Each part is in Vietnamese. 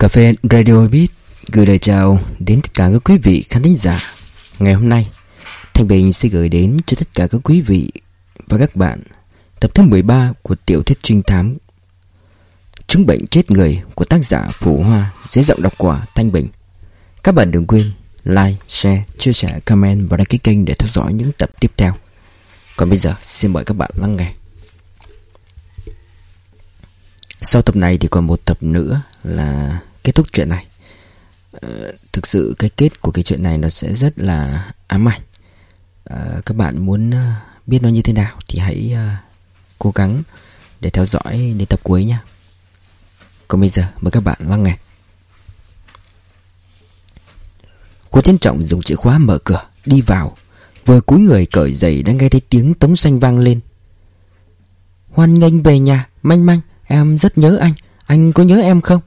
Cà phê Radio Beat gửi lời chào đến tất cả các quý vị khán thính giả. Ngày hôm nay, Thanh Bình sẽ gửi đến cho tất cả các quý vị và các bạn tập thứ 13 của tiểu thuyết trinh thám Chứng bệnh chết người của tác giả Phủ Hoa dưới giọng đọc của Thanh Bình. Các bạn đừng quên like, share, chia sẻ, comment và đăng ký kênh để theo dõi những tập tiếp theo. Còn bây giờ, xin mời các bạn lắng nghe. Sau tập này thì còn một tập nữa là kết thúc chuyện này. Ờ, Thực sự cái kết của cái chuyện này nó sẽ rất là ám ảnh. Ờ, Các bạn muốn ờ, biết nó như thế nào thì hãy uh, cố gắng để theo dõi đến tập cuối nha Còn bây giờ mời các bạn lắng nghe. Cô Tiến Trọng dùng chìa khóa mở cửa Đi vào Vừa cúi người cởi giày đã nghe thấy tiếng tống xanh vang lên. Hoan nghênh về nhà Manh manh Em rất nhớ anh. Anh có nhớ em không?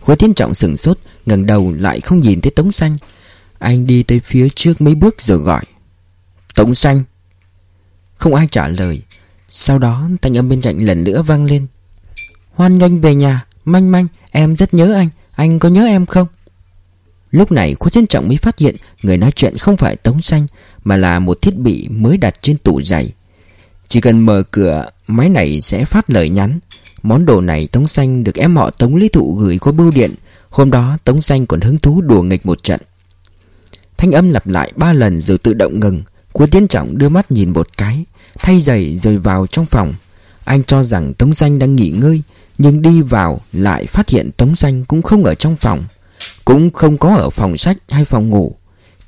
Khối tiến trọng sừng sốt, ngẩng đầu lại không nhìn thấy Tống Xanh. Anh đi tới phía trước mấy bước rồi gọi. Tống Xanh. Không ai trả lời. Sau đó, thanh âm bên cạnh lần nữa vang lên. Hoan nghênh về nhà. Manh manh, em rất nhớ anh. Anh có nhớ em không? Lúc này Khối Thiên Trọng mới phát hiện Người nói chuyện không phải Tống Xanh, Mà là một thiết bị mới đặt trên tủ giày. Chỉ cần mở cửa, Máy này sẽ phát lời nhắn. Món đồ này Tống Xanh được em họ Tống Lý Thụ gửi qua bưu điện. Hôm đó, Tống Xanh còn hứng thú đùa nghịch một trận. Thanh âm lặp lại ba lần rồi tự động ngừng. Quân Tiến Trọng đưa mắt nhìn một cái, Thay giày rồi vào trong phòng. Anh cho rằng Tống Xanh đang nghỉ ngơi, Nhưng đi vào lại phát hiện Tống Xanh cũng không ở trong phòng. Cũng không có ở phòng sách hay phòng ngủ.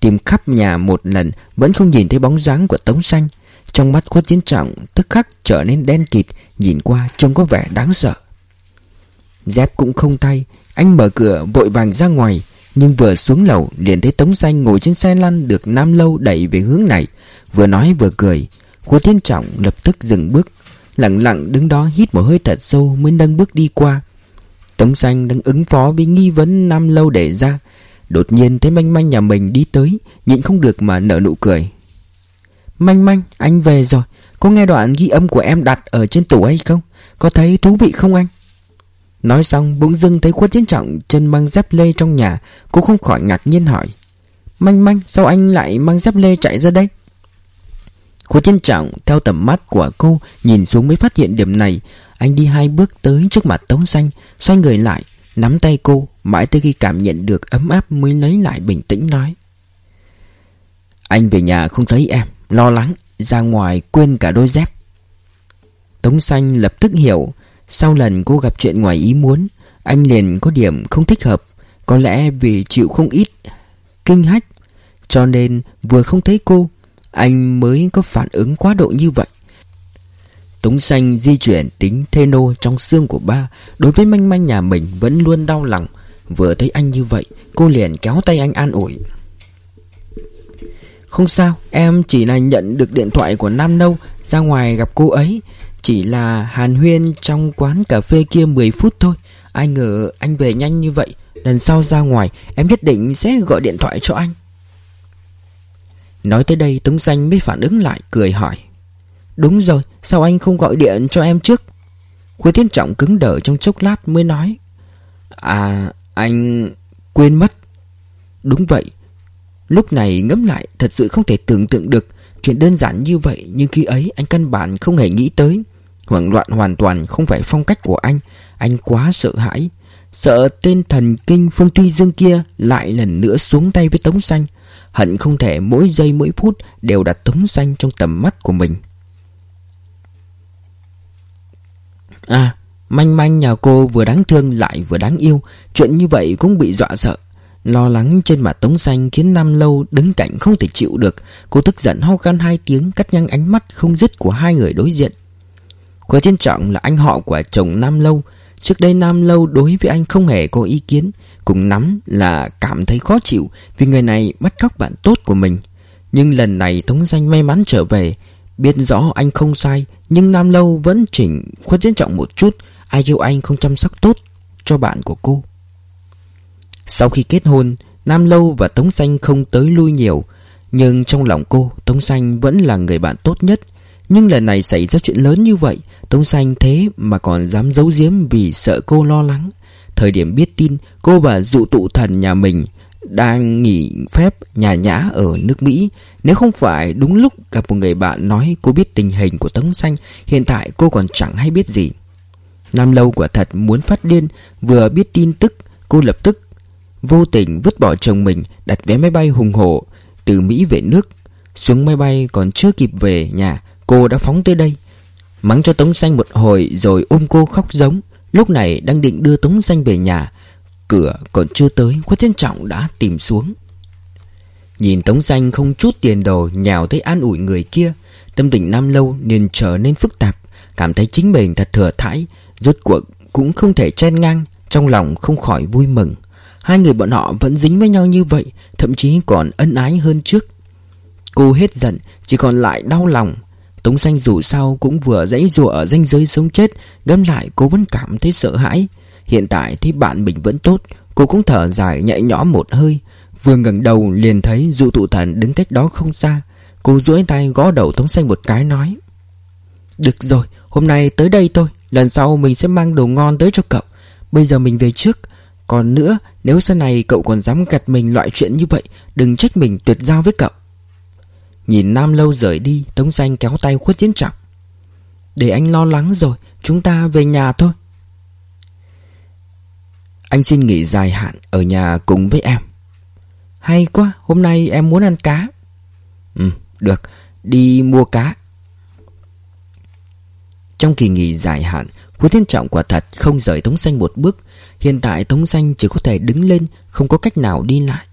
Tìm khắp nhà một lần, Vẫn không nhìn thấy bóng dáng của Tống Xanh. Trong mắt Khuất Tiến Trọng tức khắc trở nên đen kịt Nhìn qua trông có vẻ đáng sợ. Dép cũng không thay Anh mở cửa vội vàng ra ngoài, Nhưng vừa xuống lầu liền thấy Tống Xanh ngồi trên xe lăn Được Nam Lâu đẩy về hướng này, Vừa nói vừa cười. Khu Thiên Trọng lập tức dừng bước, Lặng lặng đứng đó hít một hơi thật sâu Mới nâng bước đi qua. Tống Xanh đang ứng phó với nghi vấn Nam Lâu để ra, Đột nhiên thấy manh manh nhà mình đi tới, Nhịn không được mà nở nụ cười. Manh manh, anh về rồi có nghe đoạn ghi âm của em đặt ở trên tủ hay không? Có thấy thú vị không anh? Nói xong, bỗng dưng thấy khuất chiến trọng chân mang dép lê trong nhà Cô không khỏi ngạc nhiên hỏi, Manh manh, sao anh lại mang dép lê chạy ra đây? Khuất chiến trọng theo tầm mắt của cô Nhìn xuống mới phát hiện điểm này Anh đi hai bước tới trước mặt Tống Xanh, Xoay người lại, Nắm tay cô, Mãi tới khi cảm nhận được ấm áp Mới lấy lại bình tĩnh nói, Anh về nhà không thấy em, Lo lắng ra ngoài quên cả đôi dép. Tống xanh lập tức hiểu Sau lần cô gặp chuyện ngoài ý muốn, Anh liền có điểm không thích hợp, Có lẽ vì chịu không ít Kinh hách, Cho nên vừa không thấy cô, Anh mới có phản ứng quá độ như vậy. Tống xanh di chuyển tính thê nô trong xương của ba, Đối với manh manh nhà mình vẫn luôn đau lòng. Vừa thấy anh như vậy, Cô liền kéo tay anh an ủi không sao, Em chỉ là nhận được điện thoại của Nam Nâu Ra ngoài gặp cô ấy. Chỉ là hàn huyên trong quán cà phê kia 10 phút thôi. Ai ngờ anh về nhanh như vậy. Lần sau ra ngoài, Em nhất định sẽ gọi điện thoại cho anh. Nói tới đây, Tống danh mới phản ứng lại, Cười hỏi. Đúng rồi, Sao anh không gọi điện cho em trước? Khuê Tiến Trọng cứng đờ trong chốc lát mới nói. À anh quên mất. Đúng vậy Lúc này ngẫm lại, thật sự không thể tưởng tượng được. Chuyện đơn giản như vậy, Nhưng khi ấy anh căn bản không hề nghĩ tới. Hoảng loạn hoàn toàn không phải phong cách của anh. Anh quá sợ hãi. Sợ tên thần kinh Phương Tuy Dương kia Lại lần nữa xuống tay với Tống Xanh. Hận không thể mỗi giây, mỗi phút Đều đặt Tống Xanh trong tầm mắt của mình. À Manh manh nhà cô vừa đáng thương lại vừa đáng yêu. Chuyện như vậy cũng bị dọa sợ. Lo lắng trên mặt Tống Xanh khiến Nam Lâu đứng cạnh không thể chịu được. Cô tức giận ho khan hai tiếng, cắt nhăn ánh mắt không dứt của hai người đối diện. Quế Thiên Trọng là anh họ của chồng Nam Lâu. Trước đây Nam Lâu đối với anh không hề có ý kiến, Cùng nắm là cảm thấy khó chịu Vì người này bắt cóc bạn tốt của mình. Nhưng lần này Tống Xanh may mắn trở về, Biết rõ anh không sai, Nhưng Nam Lâu vẫn chỉnh Khuất Thiên Trọng một chút, Ai yêu anh không chăm sóc tốt cho bạn của cô sau khi kết hôn, Nam Lâu và Tống Xanh không tới lui nhiều. Nhưng trong lòng cô, Tống Xanh vẫn là người bạn tốt nhất. Nhưng lần này xảy ra chuyện lớn như vậy, Tống Xanh thế mà còn dám giấu giếm Vì sợ cô lo lắng. Thời điểm biết tin, Cô và dụ tụ thần nhà mình Đang nghỉ phép nhà nhã ở nước Mỹ. Nếu không phải đúng lúc gặp một người bạn nói Cô biết tình hình của Tống Xanh, Hiện tại cô còn chẳng hay biết gì. Nam Lâu quả thật muốn phát điên, Vừa biết tin tức, Cô lập tức Vô tình vứt bỏ chồng mình, Đặt vé máy bay hùng hổ, Từ Mỹ về nước. Xuống máy bay còn chưa kịp về nhà, Cô đã phóng tới đây. Mắng cho Tống Xanh một hồi Rồi ôm cô khóc giống. Lúc này đang định đưa Tống Xanh về nhà, Cửa còn chưa tới, Khuất Thiên Trọng đã tìm xuống. Nhìn Tống Xanh không chút tiền đồ Nhào tới an ủi người kia, Tâm tình Nam Lâu nên trở nên phức tạp, Cảm thấy chính mình thật thừa thãi, Rốt cuộc cũng không thể chen ngang, Trong lòng không khỏi vui mừng. Hai người bọn họ vẫn dính với nhau như vậy, Thậm chí còn ân ái hơn trước. Cô hết giận, Chỉ còn lại đau lòng. Tống xanh dù sao cũng vừa dãy rùa ở danh giới sống chết Gâm lại cô vẫn cảm thấy sợ hãi. Hiện tại thấy bạn mình vẫn tốt, Cô cũng thở dài nhẹ nhõm một hơi. Vừa ngẩng đầu liền thấy dụ tụ thần đứng cách đó không xa. Cô duỗi tay gõ đầu Tống xanh một cái nói, Được rồi, Hôm nay tới đây thôi, Lần sau mình sẽ mang đồ ngon tới cho cậu. Bây giờ mình về trước. Còn nữa, nếu sau này cậu còn dám gặt mình loại chuyện như vậy, Đừng trách mình tuyệt giao với cậu. Nhìn Nam Lâu rời đi, Tống danh kéo tay khuất chiến trọng. Để anh lo lắng rồi, Chúng ta về nhà thôi. Anh xin nghỉ dài hạn Ở nhà cùng với em. Hay quá, Hôm nay em muốn ăn cá. Ừ được, Đi mua cá. Trong kỳ nghỉ dài hạn, Khuất Thiên Trọng quả thật không rời Tống Xanh một bước. Hiện tại Tống Xanh chỉ có thể đứng lên, Không có cách nào đi lại.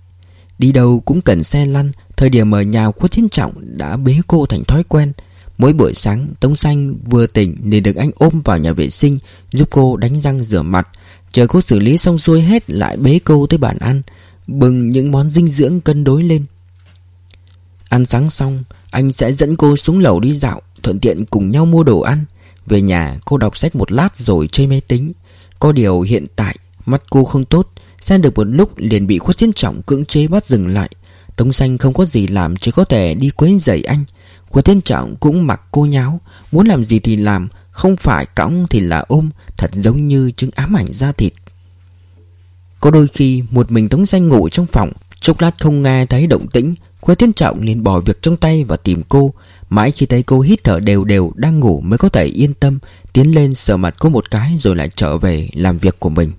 Đi đâu cũng cần xe lăn, Thời điểm ở nhà khuất thiên trọng đã bế cô thành thói quen. Mỗi buổi sáng, Tống Xanh vừa tỉnh liền được anh ôm vào nhà vệ sinh, Giúp cô đánh răng rửa mặt. Chờ cô xử lý xong xuôi hết lại bế cô tới bàn ăn Bừng những món dinh dưỡng cân đối lên. Ăn sáng xong, Anh sẽ dẫn cô xuống lầu đi dạo, Thuận tiện cùng nhau mua đồ ăn. Về nhà, cô đọc sách một lát rồi chơi máy tính. Có điều hiện tại, Mắt cô không tốt Xem được một lúc liền bị khuất chiến trọng cưỡng chế bắt dừng lại. Tống xanh không có gì làm, Chỉ có thể đi quấy dậy anh. Khuất chiến trọng cũng mặc cô nháo, Muốn làm gì thì làm, Không phải cõng thì là ôm, Thật giống như chứng ám ảnh da thịt. Có đôi khi một mình Tống xanh ngủ trong phòng Chốc lát không nghe thấy động tĩnh khuê tiến trọng liền bỏ việc trong tay và tìm cô. Mãi khi thấy cô hít thở đều đều, Đang ngủ mới có thể yên tâm, Tiến lên sờ mặt cô một cái Rồi lại trở về làm việc của mình.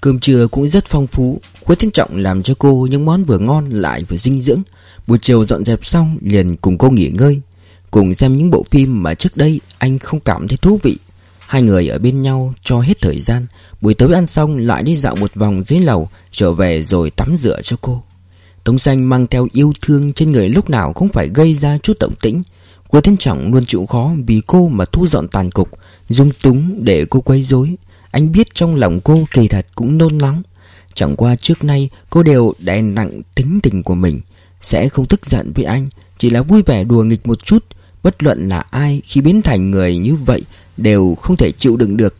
Cơm trưa cũng rất phong phú khuê Thiên Trọng làm cho cô những món vừa ngon lại vừa dinh dưỡng. Buổi chiều dọn dẹp xong liền cùng cô nghỉ ngơi. Cùng xem những bộ phim mà trước đây anh không cảm thấy thú vị Hai người ở bên nhau cho hết thời gian. Buổi tối ăn xong, lại đi dạo một vòng dưới lầu, Trở về rồi tắm rửa cho cô. Tống xanh mang theo yêu thương trên người lúc nào cũng phải gây ra chút động tĩnh. Cô Thiên Trọng luôn chịu khó vì cô mà thu dọn tàn cục, Dung túng để cô quấy rối. Anh biết trong lòng cô kỳ thật cũng nôn nóng. Chẳng qua trước nay, cô đều đè nặng tính tình của mình. Sẽ không tức giận với anh, Chỉ là vui vẻ đùa nghịch một chút. Bất luận là ai khi biến thành người như vậy Đều không thể chịu đựng được.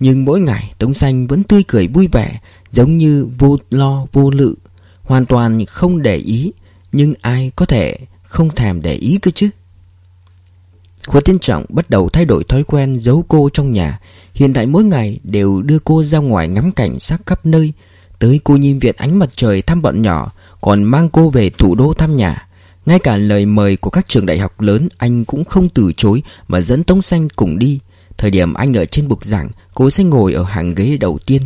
Nhưng mỗi ngày, Tống Xanh vẫn tươi cười vui vẻ, Giống như vô lo, vô lự, Hoàn toàn không để ý. Nhưng ai có thể không thèm để ý cơ chứ? Khuất Tiên Trọng bắt đầu thay đổi thói quen giấu cô trong nhà. Hiện tại mỗi ngày đều đưa cô ra ngoài ngắm cảnh sắc khắp nơi. Tới cô nhìn viện ánh mặt trời thăm bọn nhỏ, Còn mang cô về thủ đô thăm nhà. Ngay cả lời mời của các trường đại học lớn, Anh cũng không từ chối Mà dẫn Tống Xanh cùng đi. Thời điểm anh ở trên bục giảng, Cô sẽ ngồi ở hàng ghế đầu tiên.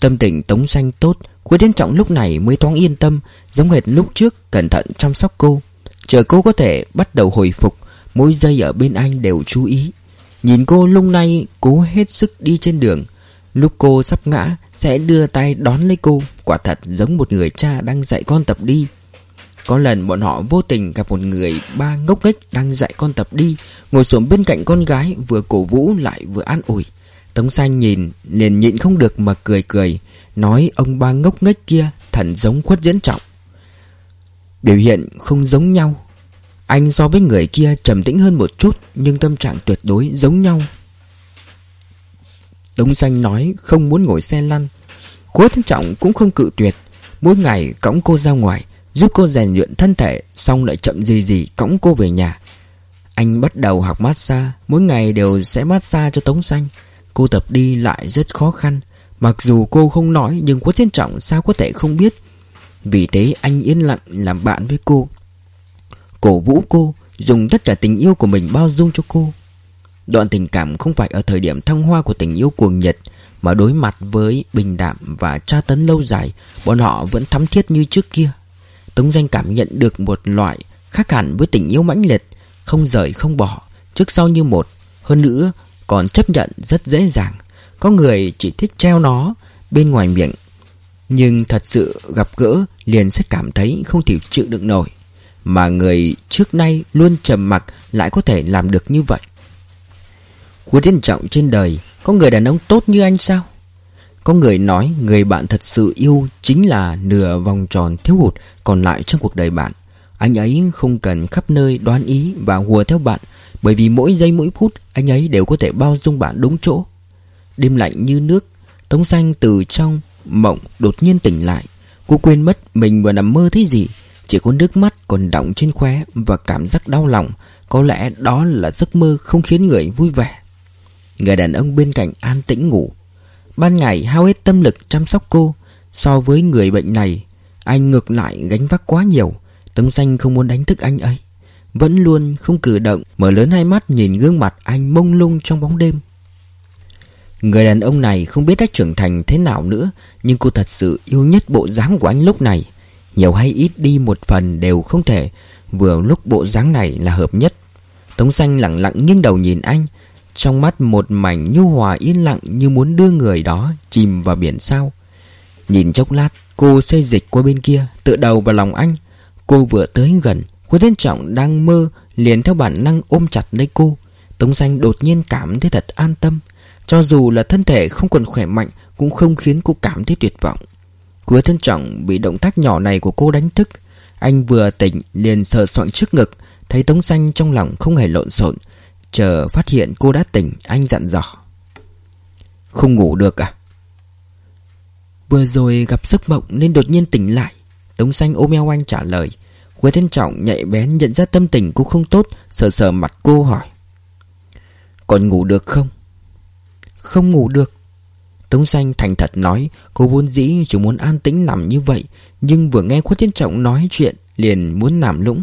Tâm tình Tống Xanh tốt, cuối đến Trọng lúc này mới thoáng yên tâm, Giống hệt lúc trước cẩn thận chăm sóc cô. Chờ cô có thể bắt đầu hồi phục, Mỗi giây ở bên anh đều chú ý. Nhìn cô lung lay, cố hết sức đi trên đường. Lúc cô sắp ngã, Sẽ đưa tay đón lấy cô. Quả thật giống một người cha đang dạy con tập đi. Có lần bọn họ vô tình gặp một người ba ngốc nghếch đang dạy con tập đi, Ngồi xuống bên cạnh con gái Vừa cổ vũ lại vừa an ủi. Tống xanh nhìn, liền nhịn không được mà cười cười, Nói ông ba ngốc nghếch kia Thần giống khuất diễn trọng. Biểu hiện không giống nhau. Anh so với người kia trầm tĩnh hơn một chút, Nhưng tâm trạng tuyệt đối giống nhau. Tống xanh nói không muốn ngồi xe lăn. Khuất diễn Trọng cũng không cự tuyệt. Mỗi ngày cõng cô ra ngoài Giúp cô rèn luyện thân thể, Xong lại chậm gì gì cõng cô về nhà. Anh bắt đầu học massage, Mỗi ngày đều sẽ massage cho Tống Xanh. Cô tập đi lại rất khó khăn, Mặc dù cô không nói nhưng Quách Thiên Trọng sao có thể không biết. Vì thế anh yên lặng làm bạn với cô. Cổ vũ cô, Dùng tất cả tình yêu của mình bao dung cho cô. Đoạn tình cảm không phải ở thời điểm thăng hoa của tình yêu cuồng nhiệt, Mà đối mặt với bình đạm và tra tấn lâu dài, Bọn họ vẫn thắm thiết như trước kia. Tống danh cảm nhận được một loại khác hẳn với tình yêu mãnh liệt, Không rời, không bỏ, Trước sau như một. Hơn nữa, còn chấp nhận rất dễ dàng. Có người chỉ thích treo nó bên ngoài miệng, Nhưng thật sự gặp gỡ liền sẽ cảm thấy không thể chịu đựng nổi. Mà người trước nay luôn trầm mặc lại có thể làm được như vậy. Cuối trân trọng trên đời, Có người đàn ông tốt như anh sao? Có người nói người bạn thật sự yêu Chính là nửa vòng tròn thiếu hụt Còn lại trong cuộc đời bạn. Anh ấy không cần khắp nơi đoán ý Và hùa theo bạn, Bởi vì mỗi giây mỗi phút Anh ấy đều có thể bao dung bạn đúng chỗ. Đêm lạnh như nước, Tống xanh từ trong mộng đột nhiên tỉnh lại. Cô quên mất mình vừa nằm mơ thấy gì, Chỉ có nước mắt còn đọng trên khóe Và cảm giác đau lòng. Có lẽ đó là giấc mơ không khiến người vui vẻ. Người đàn ông bên cạnh an tĩnh ngủ Ban ngày hao hết tâm lực chăm sóc cô. So với người bệnh này, Anh ngược lại gánh vác quá nhiều. Tống xanh không muốn đánh thức anh ấy. Vẫn luôn không cử động, Mở lớn hai mắt nhìn gương mặt anh mông lung trong bóng đêm. Người đàn ông này không biết đã trưởng thành thế nào nữa, Nhưng cô thật sự yêu nhất bộ dáng của anh lúc này. Nhiều hay ít đi một phần đều không thể, Vừa lúc bộ dáng này là hợp nhất. Tống xanh lặng lặng nghiêng đầu nhìn anh trong mắt một mảnh nhu hòa yên lặng như muốn đưa người đó chìm vào biển sao. Nhìn chốc lát, cô xây dịch qua bên kia, tựa đầu vào lòng anh. Cô vừa tới gần, Khuất Thiên Trọng đang mơ, liền theo bản năng ôm chặt lấy cô. Tống xanh đột nhiên cảm thấy thật an tâm. Cho dù là thân thể không còn khỏe mạnh, cũng không khiến cô cảm thấy tuyệt vọng. Khuất Thiên Trọng bị động tác nhỏ này của cô đánh thức. Anh vừa tỉnh liền sờ soạn trước ngực, thấy Tống xanh trong lòng không hề lộn xộn Chờ phát hiện cô đã tỉnh, Anh dặn dò. Không ngủ được à? Vừa rồi gặp giấc mộng Nên đột nhiên tỉnh lại. Tống xanh ôm eo anh trả lời. Quế Thiên Trọng nhạy bén nhận ra tâm tình cô không tốt, Sờ sờ mặt cô hỏi. Còn ngủ được không? Không ngủ được. Tống xanh thành thật nói, Cô vốn dĩ chỉ muốn an tĩnh nằm như vậy, Nhưng vừa nghe Quế Thiên Trọng nói chuyện, Liền muốn nằm lũng.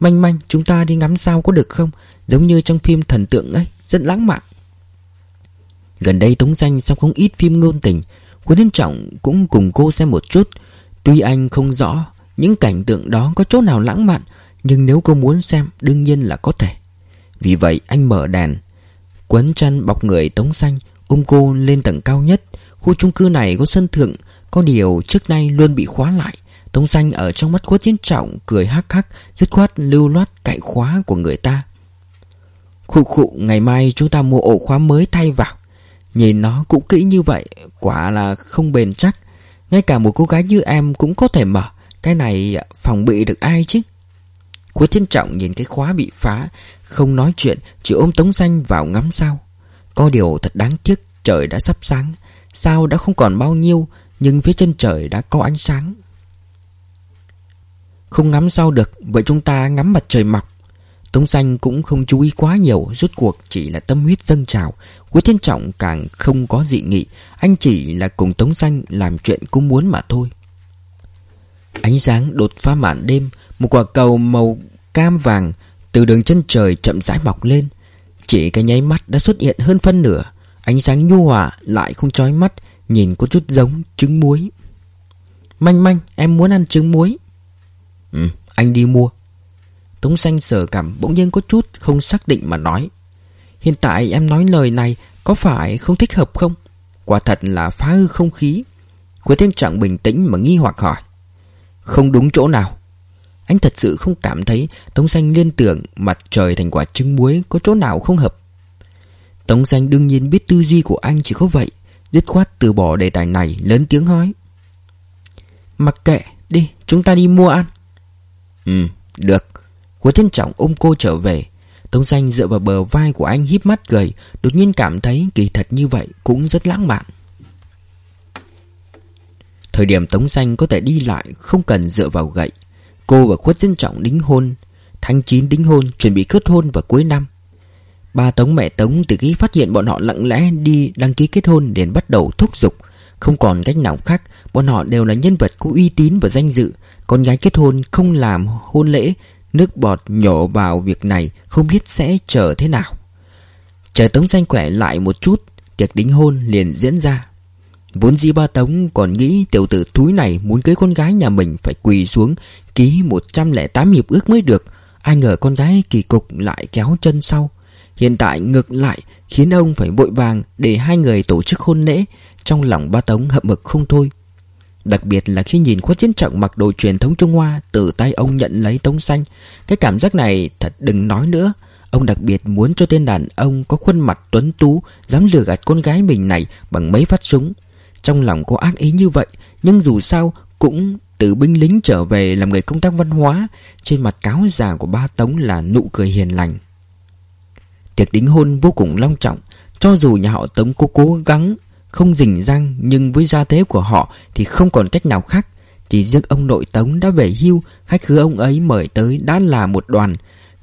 Manh manh, chúng ta đi ngắm sao có được không? Giống như trong phim thần tượng ấy, Rất lãng mạn. Gần đây Tống Danh xong không ít phim ngôn tình Quân Thiên Trọng cũng cùng cô xem một chút. Tuy anh không rõ Những cảnh tượng đó có chỗ nào lãng mạn, Nhưng nếu cô muốn xem, Đương nhiên là có thể. Vì vậy, anh mở đèn Quấn chăn bọc người Tống Xanh Ôm cô lên tầng cao nhất. Khu chung cư này có sân thượng, Có điều trước nay luôn bị khóa lại. Tống Xanh ở trong mắt Quất Chiến Trọng Cười hắc hắc, Dứt khoát lưu loát cạy khóa của người ta. Khụ khụ, ngày mai chúng ta mua ổ khóa mới thay vào. Nhìn nó cũng kỹ như vậy, Quả là không bền chắc. Ngay cả một cô gái như em cũng có thể mở. Cái này phòng bị được ai chứ? Cuối thiên trọng nhìn cái khóa bị phá, Không nói chuyện, Chỉ ôm tống xanh vào ngắm sao. Có điều thật đáng tiếc, Trời đã sắp sáng. Sao đã không còn bao nhiêu, Nhưng phía chân trời đã có ánh sáng. Không ngắm sao được, Vậy chúng ta ngắm mặt trời mọc. Tống Xanh cũng không chú ý quá nhiều, Rốt cuộc chỉ là tâm huyết dâng trào. Quý Thiên Trọng càng không có dị nghị, Anh chỉ là cùng Tống Xanh Làm chuyện cũng muốn mà thôi. Ánh sáng đột phá màn đêm, Một quả cầu màu cam vàng Từ đường chân trời chậm rãi mọc lên. Chỉ cái nháy mắt đã xuất hiện hơn phân nửa. Ánh sáng nhu hòa lại không chói mắt, Nhìn có chút giống trứng muối. Manh manh, em muốn ăn trứng muối. Ừ anh đi mua. Tống xanh sờ cảm bỗng nhiên có chút không xác định mà nói, Hiện tại em nói lời này có phải không thích hợp không? Quả thật là phá hư không khí Quế thiên trạng bình tĩnh mà nghi hoặc hỏi. Không đúng chỗ nào. Anh thật sự không cảm thấy Tống xanh liên tưởng mặt trời thành quả trứng muối có chỗ nào không hợp. Tống xanh đương nhiên biết tư duy của anh chỉ có vậy, Dứt khoát từ bỏ đề tài này, lớn tiếng nói, Mặc kệ, đi, chúng ta đi mua ăn. Ừ được. Hứa Thiên Trọng ôm cô trở về. Tống Xanh dựa vào bờ vai của anh híp mắt cười, Đột nhiên cảm thấy kỳ thật như vậy Cũng rất lãng mạn. Thời điểm Tống Xanh có thể đi lại, Không cần dựa vào gậy. Cô và Khuất Thiên Trọng đính hôn, Tháng 9 đính hôn, Chuẩn bị kết hôn vào cuối năm. Ba Tống mẹ Tống từ khi phát hiện bọn họ lặng lẽ đi đăng ký kết hôn liền bắt đầu thúc giục. Không còn cách nào khác, Bọn họ đều là nhân vật có uy tín và danh dự. Con gái kết hôn không làm hôn lễ Nước bọt nhổ vào việc này Không biết sẽ chờ thế nào Chờ Tống Danh khỏe lại một chút, Tiệc đính hôn liền diễn ra Vốn dĩ ba Tống còn nghĩ tiểu tử túi này muốn cưới con gái nhà mình phải quỳ xuống, ký 108 hiệp ước mới được. Ai ngờ con gái kỳ cục lại kéo chân sau. Hiện tại ngược lại, khiến ông phải vội vàng để hai người tổ chức hôn lễ. Trong lòng ba Tống hậm hực không thôi. Đặc biệt là khi nhìn khuất chiến trọng mặc đồ truyền thống Trung Hoa từ tay ông nhận lấy tống xanh. Cái cảm giác này thật đừng nói nữa. Ông đặc biệt muốn cho tên đàn ông có khuôn mặt tuấn tú, dám lừa gạt con gái mình này bằng mấy phát súng. Trong lòng có ác ý như vậy, Nhưng dù sao cũng từ binh lính trở về làm người công tác văn hóa, Trên mặt cáo già của ba Tống là nụ cười hiền lành Tiệc đính hôn vô cùng long trọng, Cho dù nhà họ Tống có cố gắng không rình răng Nhưng với gia thế của họ Thì không còn cách nào khác. Chỉ riêng ông nội Tống đã về hưu, Khách khứa ông ấy mời tới đã là một đoàn.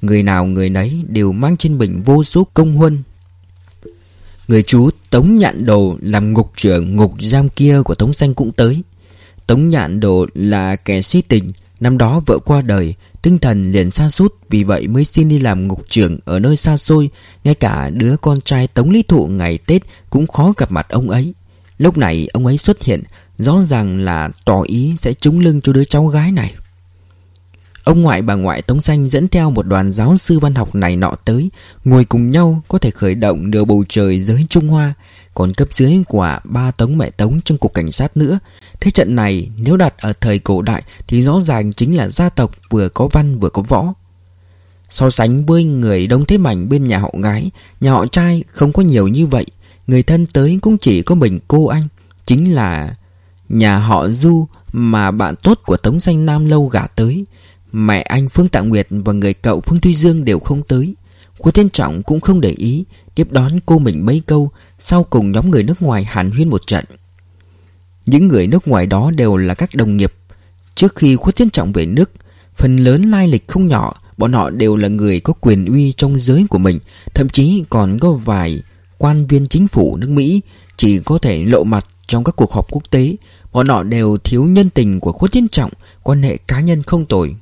Người nào người nấy đều mang trên mình vô số công huân. Người chú Tống Nhạn Đồ làm ngục trưởng ngục giam kia của Tống Xanh cũng tới. Tống Nhạn Đồ là kẻ si tình, Năm đó vợ qua đời Tinh thần liền xa sút, Vì vậy mới xin đi làm ngục trưởng ở nơi xa xôi. Ngay cả đứa con trai Tống Lý Thụ ngày Tết Cũng khó gặp mặt ông ấy. Lúc này ông ấy xuất hiện, Rõ ràng là tỏ ý sẽ trúng lưng cho đứa cháu gái này. Ông ngoại bà ngoại Tống Xanh dẫn theo một đoàn giáo sư văn học này nọ tới, Ngồi cùng nhau có thể khởi động nửa bầu trời giới Trung Hoa. Còn cấp dưới của ba Tống mẹ Tống trong cục cảnh sát nữa Thế trận này, nếu đặt ở thời cổ đại, Thì rõ ràng chính là gia tộc vừa có văn vừa có võ. So sánh với người đông thế mảnh bên nhà họ gái, Nhà họ trai không có nhiều như vậy. Người thân tới cũng chỉ có mình cô anh, Chính là nhà họ Du mà bạn tốt của Tống danh Nam lâu gả tới. Mẹ anh Phương Tạ Nguyệt và người cậu Phương Thuy Dương đều không tới. Cô Thiên Trọng cũng không để ý, Tiếp đón cô mình mấy câu, Sau cùng nhóm người nước ngoài hàn huyên một trận. Những người nước ngoài đó đều là các đồng nghiệp. Trước khi Khuất chiến Trọng về nước, Phần lớn lai lịch không nhỏ, Bọn họ đều là người có quyền uy trong giới của mình, Thậm chí còn có vài quan viên chính phủ nước Mỹ Chỉ có thể lộ mặt trong các cuộc họp quốc tế. Bọn họ đều thiếu nhân tình của Khuất chiến Trọng, Quan hệ cá nhân không tồi.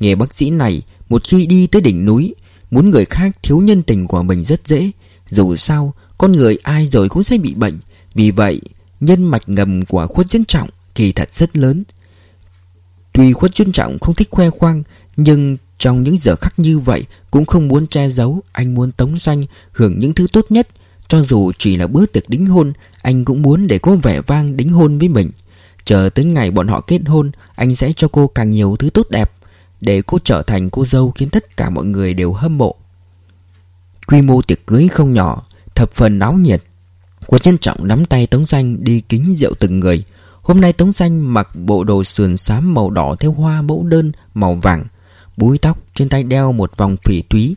Nghề bác sĩ này, Một khi đi tới đỉnh núi, Muốn người khác thiếu nhân tình của mình rất dễ. Dù sao, Con người ai rồi cũng sẽ bị bệnh. Vì vậy Nhân mạch ngầm của khuất diễn trọng Kỳ thật rất lớn. Tuy khuất diễn trọng không thích khoe khoang, Nhưng trong những giờ khắc như vậy Cũng không muốn che giấu, Anh muốn tống xanh Hưởng những thứ tốt nhất. Cho dù chỉ là bữa tiệc đính hôn, Anh cũng muốn để cô vẻ vang đính hôn với mình. Chờ tới ngày bọn họ kết hôn, Anh sẽ cho cô càng nhiều thứ tốt đẹp. Để cô trở thành cô dâu khiến tất cả mọi người đều hâm mộ. Quy mô tiệc cưới không nhỏ, Thập phần náo nhiệt. Quân trân trọng nắm tay Tống Xanh đi kính rượu từng người. Hôm nay Tống Xanh mặc bộ đồ sườn xám màu đỏ theo hoa mẫu đơn màu vàng, Búi tóc trên tay đeo một vòng phỉ thúy.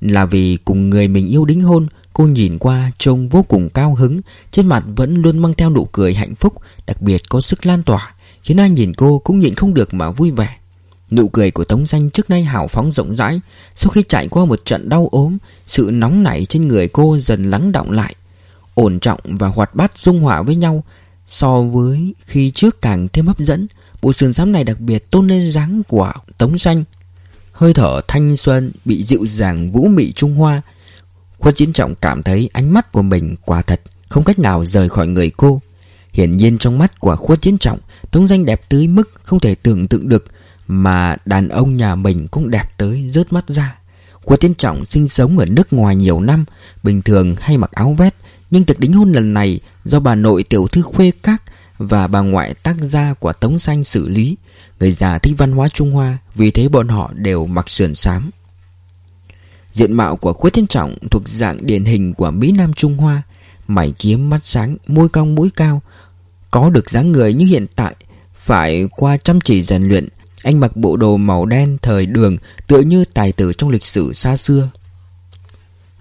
Là vì cùng người mình yêu đính hôn, Cô nhìn qua trông vô cùng cao hứng, Trên mặt vẫn luôn mang theo nụ cười hạnh phúc, Đặc biệt có sức lan tỏa, Khiến ai nhìn cô cũng nhịn không được mà vui vẻ. Nụ cười của Tống Danh trước nay hào phóng rộng rãi, Sau khi trải qua một trận đau ốm, Sự nóng nảy trên người cô dần lắng động lại. Ổn trọng và hoạt bát dung hòa với nhau So với khi trước càng thêm hấp dẫn. Bộ sườn xám này đặc biệt tôn lên dáng của Tống Danh Hơi thở thanh xuân bị dịu dàng vũ mị Trung Hoa. Khuất Chiến Trọng cảm thấy ánh mắt của mình quả thật Không cách nào rời khỏi người cô. Hiển nhiên trong mắt của Khuất Chiến Trọng, Tống Danh đẹp tới mức không thể tưởng tượng được mà đàn ông nhà mình cũng đẹp tới rớt mắt ra. Khuất Tiến Trọng sinh sống ở nước ngoài nhiều năm, Bình thường hay mặc áo vest nhưng tiệc đính hôn lần này Do bà nội tiểu thư Khuê Các Và bà ngoại tác gia của Tống Xanh xử lý. Người già thích văn hóa Trung Hoa, Vì thế bọn họ đều mặc sườn xám. Diện mạo của Khuất thiên Trọng Thuộc dạng điển hình của Mỹ Nam Trung Hoa. Mày kiếm mắt sáng, Môi cong mũi cao, Có được dáng người như hiện tại. Phải qua chăm chỉ rèn luyện, anh mặc bộ đồ màu đen thời đường, Tựa như tài tử trong lịch sử xa xưa.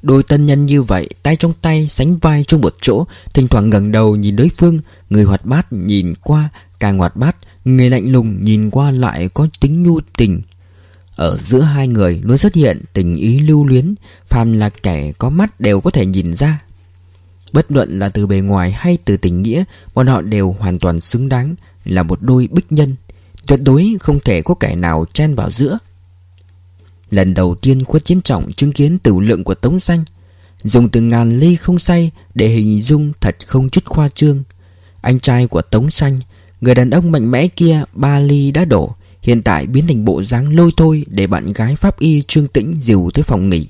Đôi tân nhân như vậy, Tay trong tay, sánh vai chung một chỗ, Thỉnh thoảng ngẩng đầu nhìn đối phương, Người hoạt bát nhìn qua, càng hoạt bát, Người lạnh lùng nhìn qua lại có tính nhu tình. Ở giữa hai người luôn xuất hiện tình ý lưu luyến, Phàm là kẻ có mắt đều có thể nhìn ra. Bất luận là từ bề ngoài hay từ tình nghĩa, Bọn họ đều hoàn toàn xứng đáng Là một đôi bích nhân. Tuyệt đối không thể có kẻ nào chen vào giữa Lần đầu tiên khuất chiến trọng chứng kiến tử lượng của Tống Xanh. Dùng từ ngàn ly không say Để hình dung thật không chút khoa trương. Anh trai của Tống Xanh, Người đàn ông mạnh mẽ kia ba ly đã đổ, Hiện tại biến thành bộ dáng lôi thôi Để bạn gái pháp y Trương Tĩnh dìu tới phòng nghỉ.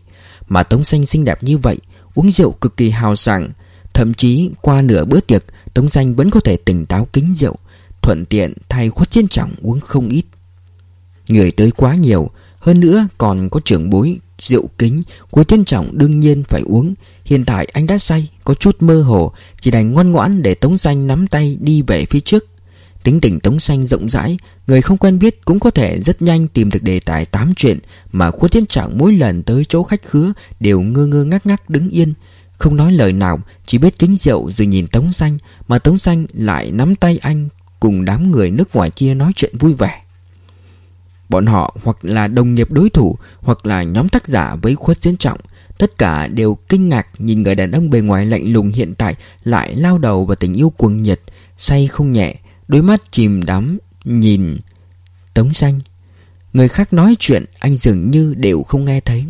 Mà Tống Xanh xinh đẹp như vậy, Uống rượu cực kỳ hào sảng. Thậm chí qua nửa bữa tiệc, Tống Xanh vẫn có thể tỉnh táo kính rượu, Thuận tiện thay khuất chiến trọng uống không ít. Người tới quá nhiều hơn nữa còn có trưởng bối, Rượu kính Cuối tiên trọng đương nhiên phải uống. Hiện tại anh đã say, Có chút mơ hồ, Chỉ đành ngoan ngoãn để Tống Xanh nắm tay đi về phía trước. Tính tình Tống Xanh rộng rãi, Người không quen biết cũng có thể rất nhanh tìm được đề tài tám chuyện Mà khuất tiên trọng mỗi lần tới chỗ khách khứa Đều ngơ ngơ ngác ngác đứng yên. Không nói lời nào, Chỉ biết kính rượu rồi nhìn Tống Xanh, Mà Tống Xanh lại nắm tay anh Cùng đám người nước ngoài kia nói chuyện vui vẻ. Bọn họ hoặc là đồng nghiệp đối thủ, Hoặc là nhóm tác giả với khuất diễn trọng, Tất cả đều kinh ngạc nhìn người đàn ông bề ngoài lạnh lùng hiện tại Lại lao đầu vào tình yêu cuồng nhiệt, Say không nhẹ, Đôi mắt chìm đắm Nhìn Tống xanh. Người khác nói chuyện, anh dường như đều không nghe thấy.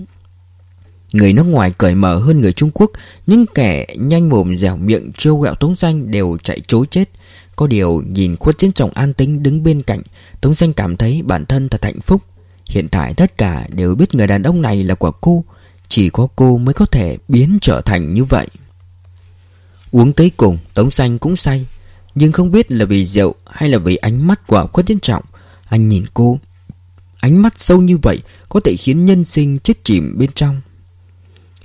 Người nước ngoài cởi mở hơn người Trung Quốc Nhưng kẻ nhanh mồm dẻo miệng trêu gẹo Tống xanh đều chạy chối chết. Có điều, nhìn khuất chiến trọng an tính đứng bên cạnh, Tống xanh cảm thấy bản thân thật hạnh phúc. Hiện tại tất cả đều biết người đàn ông này là của cô, Chỉ có cô mới có thể biến trở thành như vậy. Uống tới cùng, Tống xanh cũng say, Nhưng không biết là vì rượu hay là vì ánh mắt của khuất chiến trọng, Anh nhìn cô. Ánh mắt sâu như vậy Có thể khiến nhân sinh chết chìm bên trong.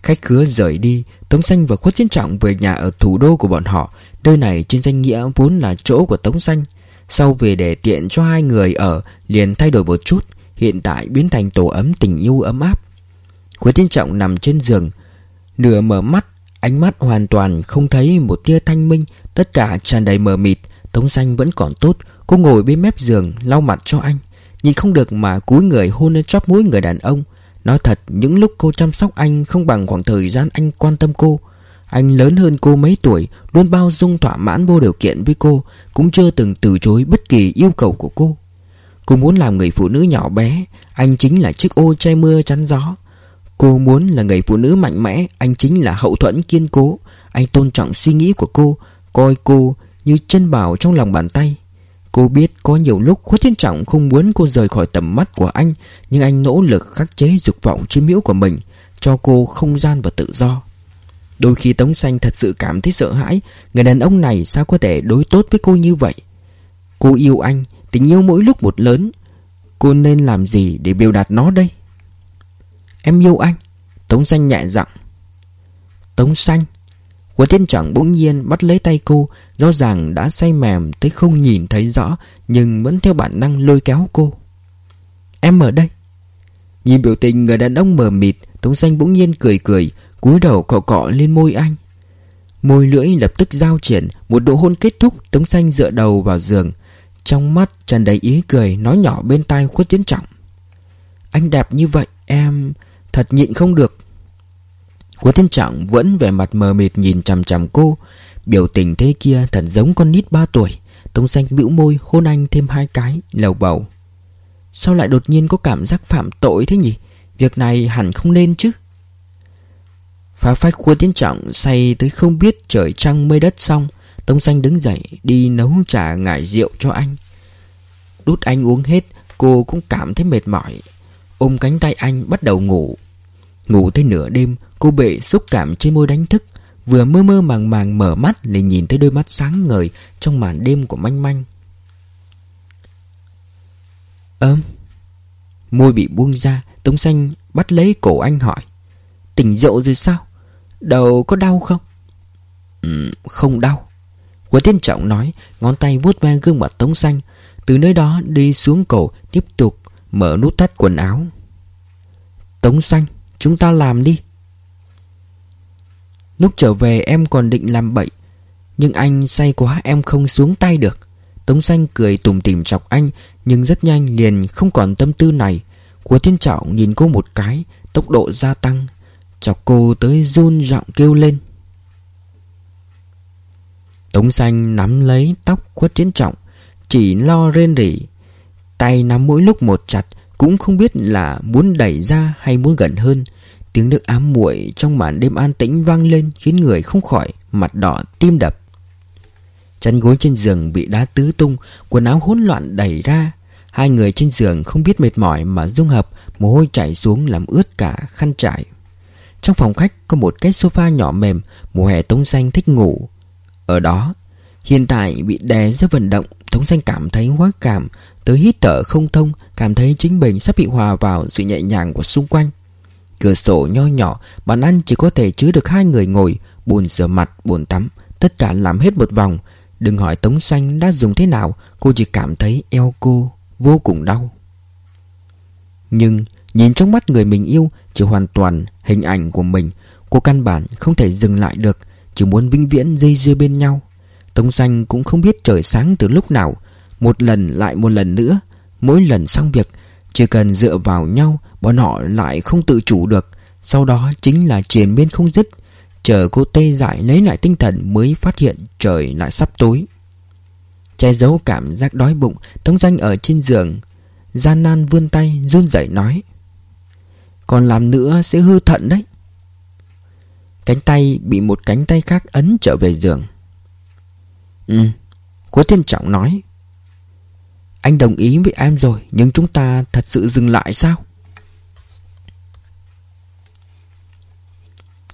Khách khứa rời đi, Tống Xanh và Khuất Chiến Trọng về nhà ở thủ đô của bọn họ Nơi này trên danh nghĩa vốn là chỗ của Tống Xanh. Sau về để tiện cho hai người ở, Liền thay đổi một chút, Hiện tại biến thành tổ ấm tình yêu ấm áp. Quế Tiên Trọng nằm trên giường, Nửa mở mắt, Ánh mắt hoàn toàn không thấy một tia thanh minh, Tất cả tràn đầy mờ mịt. Tống Xanh vẫn còn tốt, Cô ngồi bên mép giường, lau mặt cho anh. Nhìn không được mà cúi người hôn lên chóp mũi người đàn ông. Nói thật, những lúc cô chăm sóc anh Không bằng khoảng thời gian anh quan tâm cô. Anh lớn hơn cô mấy tuổi, Luôn bao dung thỏa mãn vô điều kiện với cô, Cũng chưa từng từ chối bất kỳ yêu cầu của cô. Cô muốn làm người phụ nữ nhỏ bé, Anh chính là chiếc ô che mưa chắn gió. Cô muốn là người phụ nữ mạnh mẽ, Anh chính là hậu thuẫn kiên cố. Anh tôn trọng suy nghĩ của cô, Coi cô như chân bảo trong lòng bàn tay. Cô biết có nhiều lúc Khuất Thiên Trọng không muốn cô rời khỏi tầm mắt của anh, Nhưng anh nỗ lực khắc chế dục vọng chiếm hữu của mình, Cho cô không gian và tự do. Đôi khi Tống Xanh thật sự cảm thấy sợ hãi, Người đàn ông này sao có thể đối tốt với cô như vậy? Cô yêu anh, Tình yêu mỗi lúc một lớn. Cô nên làm gì để biểu đạt nó đây? Em yêu anh, Tống Xanh nhẹ giọng. Tống Xanh Quân Thiên trọng bỗng nhiên bắt lấy tay cô, Rõ ràng đã say mềm tới không nhìn thấy rõ, Nhưng vẫn theo bản năng lôi kéo cô. Em ở đây. Nhìn biểu tình người đàn ông mờ mịt, Tống xanh bỗng nhiên cười cười cúi đầu cọ cọ lên môi anh. Môi lưỡi lập tức giao triển, Một độ hôn kết thúc, Tống xanh dựa đầu vào giường. Trong mắt tràn đầy ý cười, Nói nhỏ bên tai khuất chiến trọng. Anh đẹp như vậy, em Thật nhịn không được. Khuất chiến Trọng vẫn vẻ mặt mờ mịt nhìn chằm chằm cô. Biểu tình thế kia thật giống con nít ba tuổi. Tống xanh bĩu môi, hôn anh thêm hai cái, lầu bầu. Sao lại đột nhiên có cảm giác phạm tội thế nhỉ? Việc này hẳn không nên chứ. Phá phách cua tiến trọng say tới không biết trời trăng mây đất xong tông xanh đứng dậy đi nấu trà ngải rượu cho anh. Đút anh uống hết, Cô cũng cảm thấy mệt mỏi. Ôm cánh tay anh bắt đầu ngủ. Ngủ tới nửa đêm, Cô bệ xúc cảm trên môi đánh thức, Vừa mơ mơ màng màng mở mắt liền nhìn thấy đôi mắt sáng ngời Trong màn đêm của manh manh. Ơm, Môi bị buông ra, Tống xanh bắt lấy cổ anh hỏi. Tỉnh rượu rồi sao? Đầu có đau không? Ừ, Không đau. Của tiên trọng nói Ngón tay vuốt ve gương mặt tống xanh Từ nơi đó đi xuống cổ Tiếp tục mở nút thắt quần áo. Tống xanh Chúng ta làm đi. Lúc trở về em còn định làm bậy Nhưng anh say quá em không xuống tay được. Tống xanh cười tủm tỉm chọc anh Nhưng rất nhanh liền không còn tâm tư này. Của thiên trọng nhìn cô một cái Tốc độ gia tăng Chọc cô tới run giọng kêu lên. Tống xanh nắm lấy tóc khuất chiến trọng, Chỉ lo rên rỉ. Tay nắm mỗi lúc một chặt, Cũng không biết là muốn đẩy ra hay muốn gần hơn. Tiếng nước ám muội trong màn đêm an tĩnh vang lên Khiến người không khỏi Mặt đỏ tim đập. Chân gối trên giường bị đá tứ tung, Quần áo hỗn loạn đẩy ra. Hai người trên giường không biết mệt mỏi Mà dung hợp, Mồ hôi chảy xuống làm ướt cả khăn trải. Trong phòng khách có một cái sofa nhỏ mềm Mùa hè Tống Xanh thích ngủ. Ở đó Hiện tại bị đè ra vận động Tống Xanh cảm thấy hóa cảm Tới hít thở không thông Cảm thấy chính mình sắp bị hòa vào sự nhẹ nhàng của xung quanh. Cửa sổ nho nhỏ Bàn ăn chỉ có thể chứa được hai người ngồi Bồn rửa mặt, bồn tắm Tất cả làm hết một vòng. Đừng hỏi Tống Xanh đã dùng thế nào Cô chỉ cảm thấy eo cô vô cùng đau. Nhưng nhìn trong mắt người mình yêu chỉ hoàn toàn hình ảnh của mình, Cô căn bản không thể dừng lại được, Chỉ muốn vĩnh viễn dây dưa bên nhau. Tống Xanh cũng không biết trời sáng từ lúc nào, Một lần lại một lần nữa, Mỗi lần xong việc, Chỉ cần dựa vào nhau, Bọn họ lại không tự chủ được. Sau đó chính là triền miên không dứt, Chờ cô tê dại lấy lại tinh thần Mới phát hiện trời lại sắp tối. Che giấu cảm giác đói bụng, Tống danh ở trên giường, Gian nan vươn tay run rẩy nói còn làm nữa sẽ hư thận đấy. Cánh tay bị một cánh tay khác ấn trở về giường. Ừ Quế thiên trọng nói, Anh đồng ý với em rồi, Nhưng chúng ta thật sự dừng lại sao?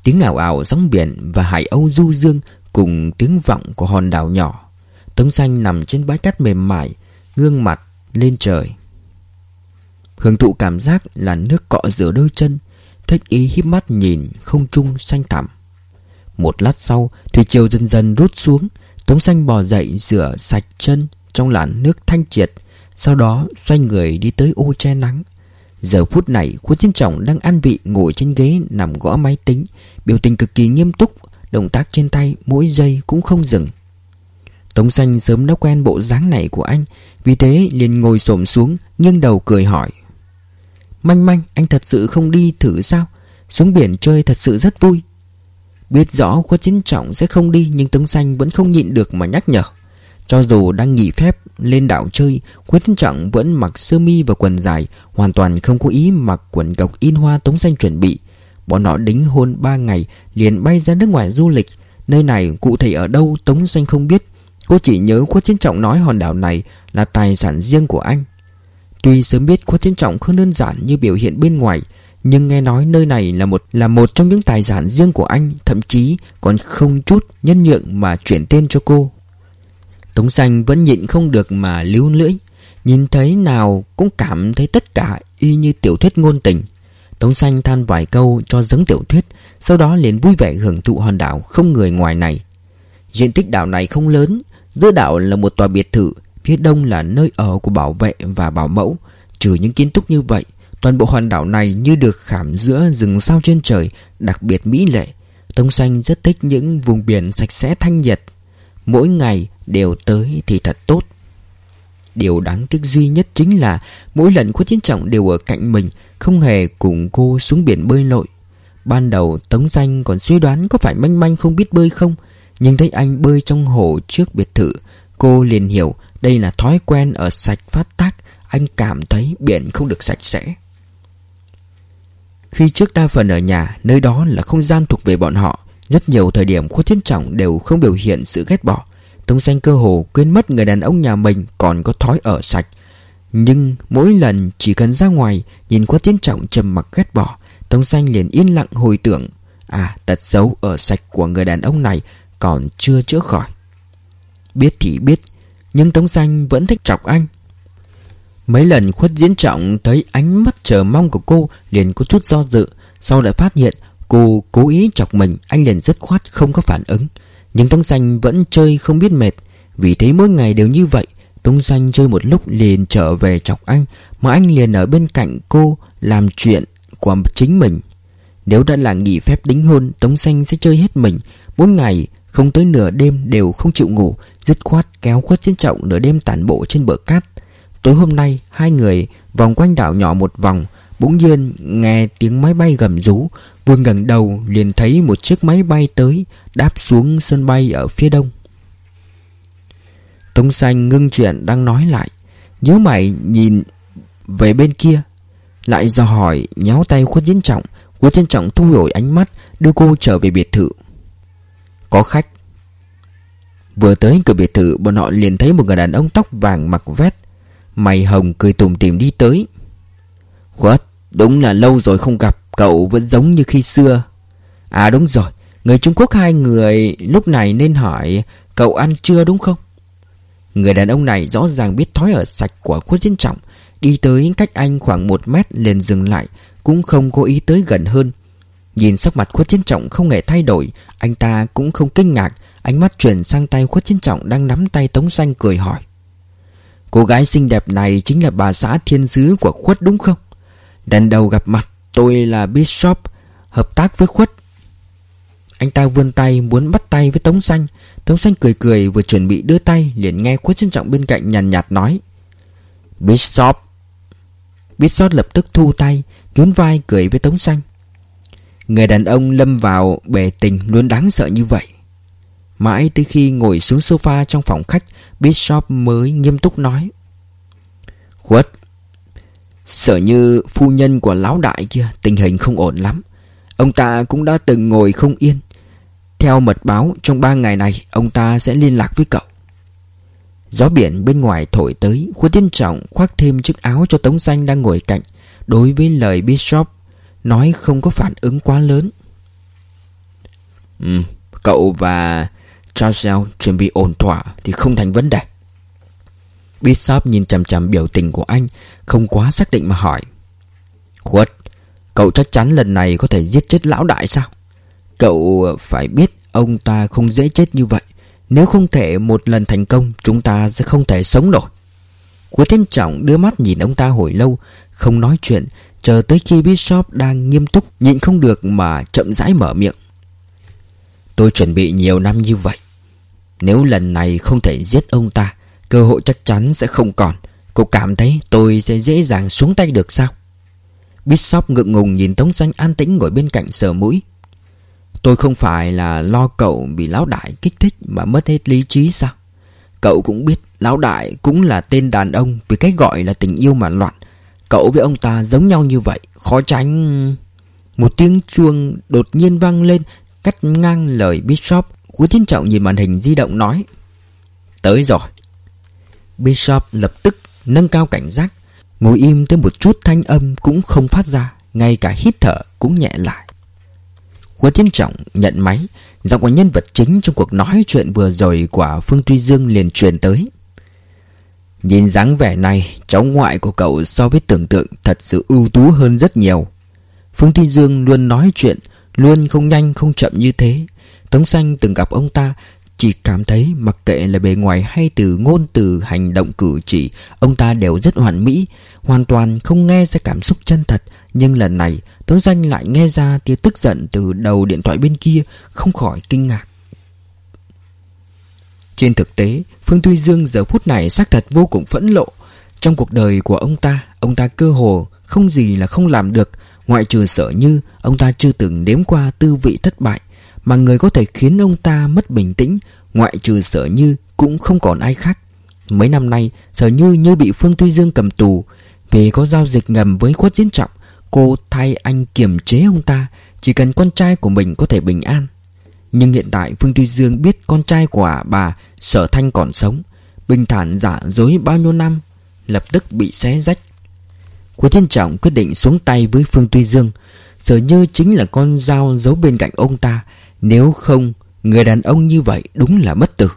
Tiếng ảo ảo sóng biển và hải âu du dương Cùng tiếng vọng của hòn đảo nhỏ. Tống xanh nằm trên bãi cát mềm mại, Gương mặt lên trời. Hưởng thụ cảm giác là nước cọ rửa đôi chân Thích ý híp mắt nhìn không trung xanh thẳm. Một lát sau, Thủy triều dần dần rút xuống, Tống xanh bò dậy rửa sạch chân Trong làn nước thanh triệt, Sau đó xoay người đi tới ô che nắng. Giờ phút này, Khuất Chiến Trọng đang ăn vị ngồi trên ghế nằm gõ máy tính, Biểu tình cực kỳ nghiêm túc, Động tác trên tay mỗi giây cũng không dừng. Tống xanh sớm đã quen bộ dáng này của anh, Vì thế liền ngồi xổm xuống, Nghiêng đầu cười hỏi. Manh manh, anh thật sự không đi thử sao? Xuống biển chơi thật sự rất vui. Biết rõ khuất chiến trọng sẽ không đi, Nhưng Tống xanh vẫn không nhịn được mà nhắc nhở. Cho dù đang nghỉ phép lên đảo chơi, Khuất chiến trọng vẫn mặc sơ mi và quần dài, Hoàn toàn không có ý mặc quần cọc in hoa Tống xanh chuẩn bị. Bọn họ đính hôn 3 ngày, liền bay ra nước ngoài du lịch. Nơi này cụ thể ở đâu, Tống xanh không biết. Cô chỉ nhớ Khuất Chiến Trọng nói hòn đảo này là tài sản riêng của anh. Tuy sớm biết Khuất thiên Trọng không đơn giản như biểu hiện bên ngoài, Nhưng nghe nói nơi này là một là một trong những tài sản riêng của anh, Thậm chí còn không chút nhân nhượng mà chuyển tên cho cô. Tống xanh vẫn nhịn không được mà lưu lưỡi, Nhìn thấy nào cũng cảm thấy tất cả y như tiểu thuyết ngôn tình. Tống xanh than vài câu cho giống tiểu thuyết, Sau đó liền vui vẻ hưởng thụ hòn đảo không người ngoài này. Diện tích đảo này không lớn, Giữa đảo là một tòa biệt thự Phía đông là nơi ở của bảo vệ và bảo mẫu. Trừ những kiến trúc như vậy, Toàn bộ hòn đảo này như được khảm giữa rừng sao trên trời, Đặc biệt mỹ lệ. Tông xanh rất thích những vùng biển sạch sẽ thanh nhiệt. Mỗi ngày đều tới thì thật tốt. Điều đáng tiếc duy nhất chính là Mỗi lần có chiến trọng đều ở cạnh mình, Không hề cùng cô xuống biển bơi lội. Ban đầu Tống Danh còn suy đoán có phải manh manh không biết bơi không, Nhưng thấy anh bơi trong hồ trước biệt thự, Cô liền hiểu đây là thói quen ở sạch phát tác, Anh cảm thấy biển không được sạch sẽ. Khi trước đa phần ở nhà, Nơi đó là không gian thuộc về bọn họ, Rất nhiều thời điểm khuất chiến trọng đều không biểu hiện sự ghét bỏ. Tống xanh cơ hồ quên mất người đàn ông nhà mình còn có thói ở sạch. Nhưng mỗi lần chỉ cần ra ngoài, Nhìn khuất thiên trọng trầm mặc ghét bỏ, Tống xanh liền yên lặng hồi tưởng À tật xấu ở sạch của người đàn ông này Còn chưa chữa khỏi. Biết thì biết nhưng Tống xanh vẫn thích chọc anh. Mấy lần khuất diễn trọng Thấy ánh mắt chờ mong của cô Liền có chút do dự, Sau lại phát hiện cô cố ý chọc mình, Anh liền rất khoát không có phản ứng. Nhưng Tống Xanh vẫn chơi không biết mệt, Vì thế mỗi ngày đều như vậy, Tống Xanh chơi một lúc liền trở về chọc anh, Mà anh liền ở bên cạnh cô Làm chuyện của chính mình. Nếu đã là nghỉ phép đính hôn, Tống Xanh sẽ chơi hết mình Mỗi ngày không tới nửa đêm đều không chịu ngủ Dứt khoát kéo khuất chiến trọng Nửa đêm tản bộ trên bờ cát. Tối hôm nay, hai người vòng quanh đảo nhỏ một vòng, Bỗng nhiên nghe tiếng máy bay gầm rú. Vừa ngẩng đầu, liền thấy một chiếc máy bay tới, Đáp xuống sân bay ở phía đông. Tống xanh ngưng chuyện đang nói lại, Nhớ mày nhìn về bên kia. Lại dò hỏi, nhéo tay khuất diễn trọng. Khuất diễn trọng thu hồi ánh mắt, Đưa cô trở về biệt thự. Có khách. Vừa tới cửa biệt thự, Bọn họ liền thấy một người đàn ông tóc vàng mặc vét Mày hồng cười tùm tìm đi tới. Khuất, Đúng là lâu rồi không gặp, Cậu vẫn giống như khi xưa. À đúng rồi, Người Trung Quốc hai người lúc này nên hỏi, Cậu ăn chưa đúng không? Người đàn ông này rõ ràng biết thói ở sạch của khuất diễn trọng, Đi tới cách anh khoảng một mét liền dừng lại, Cũng không có ý tới gần hơn. Nhìn sắc mặt khuất chiến trọng không hề thay đổi, Anh ta cũng không kinh ngạc Ánh mắt chuyển sang tay khuất chiến trọng Đang nắm tay Tống Xanh cười hỏi. Cô gái xinh đẹp này chính là bà xã thiên sứ của khuất đúng không? Lần đầu gặp mặt, tôi là Bishop, Hợp tác với khuất. Anh ta vươn tay muốn bắt tay với Tống Xanh. Tống Xanh cười cười vừa chuẩn bị đưa tay liền nghe khuất chiến trọng bên cạnh nhàn nhạt nói. Bishop. Bishop lập tức thu tay, Nhún vai cười với Tống Xanh. Người đàn ông lâm vào bề tình luôn đáng sợ như vậy. Mãi tới khi ngồi xuống sofa trong phòng khách Bishop mới nghiêm túc nói. Khuất Sợ như phu nhân của lão đại kia Tình hình không ổn lắm. Ông ta cũng đã từng ngồi không yên. Theo mật báo trong ba ngày này Ông ta sẽ liên lạc với cậu. Gió biển bên ngoài thổi tới Khuất Tiên Trọng khoác thêm chiếc áo cho Tống Xanh đang ngồi cạnh. Đối với lời Bishop Nói không có phản ứng quá lớn. Ừ, cậu và Charles chuẩn bị ổn thỏa Thì không thành vấn đề. Bishop nhìn chằm chằm biểu tình của anh, Không quá xác định mà hỏi. Khuất, Cậu chắc chắn lần này có thể giết chết lão đại sao? Cậu phải biết Ông ta không dễ chết như vậy. Nếu không thể một lần thành công, Chúng ta sẽ không thể sống nổi. Cuối Thiên Trọng đưa mắt nhìn ông ta hồi lâu, Không nói chuyện, Chờ tới khi Bishop đang nghiêm túc, Nhịn không được mà chậm rãi mở miệng. Tôi chuẩn bị nhiều năm như vậy nếu lần này không thể giết ông ta, Cơ hội chắc chắn sẽ không còn. Cô cảm thấy tôi sẽ dễ dàng xuống tay được sao? Bishop ngượng ngùng nhìn Tống Xanh an tĩnh ngồi bên cạnh sờ mũi. Tôi không phải là lo cậu bị lão đại kích thích mà mất hết lý trí sao? Cậu cũng biết lão đại cũng là tên đàn ông vì cách gọi là tình yêu mà loạn. Cậu với ông ta giống nhau như vậy, Khó tránh. Một tiếng chuông đột nhiên vang lên, Cắt ngang lời Bishop. Cú Thiên Trọng nhìn màn hình di động nói, Tới rồi. Bishop lập tức nâng cao cảnh giác, Ngồi im tới một chút thanh âm cũng không phát ra, Ngay cả hít thở cũng nhẹ lại. Quý Thiên Trọng nhận máy Giọng của nhân vật chính trong cuộc nói chuyện vừa rồi của Phương Tuy Dương liền truyền tới. Nhìn dáng vẻ này, Cháu ngoại của cậu so với tưởng tượng Thật sự ưu tú hơn rất nhiều. Phương Tuy Dương luôn nói chuyện, Luôn không nhanh không chậm như thế. Tống Xanh từng gặp ông ta Chỉ cảm thấy mặc kệ là bề ngoài hay từ ngôn từ hành động cử chỉ Ông ta đều rất hoàn mỹ Hoàn toàn không nghe ra cảm xúc chân thật. Nhưng lần này Tống Xanh lại nghe ra tia tức giận từ đầu điện thoại bên kia Không khỏi kinh ngạc. Trên thực tế, Phương Tuy Dương giờ phút này xác thật vô cùng phẫn lộ. Trong cuộc đời của ông ta, ông ta cơ hồ không gì là không làm được, ngoại trừ sợ như ông ta chưa từng nếm qua tư vị thất bại, mà người có thể khiến ông ta mất bình tĩnh, ngoại trừ sợ như cũng không còn ai khác. Mấy năm nay, sợ như như bị Phương Tuy Dương cầm tù, vì có giao dịch ngầm với quất diễn trọng, cô thay anh kiềm chế ông ta, chỉ cần con trai của mình có thể bình an. Nhưng hiện tại Phương Tuy Dương biết con trai của bà Sở Thanh còn sống Bình thản giả dối bao nhiêu năm Lập tức bị xé rách Của Thiên Trọng quyết định xuống tay với Phương Tuy Dương Sở Như chính là con dao giấu bên cạnh ông ta nếu không Người đàn ông như vậy đúng là bất tử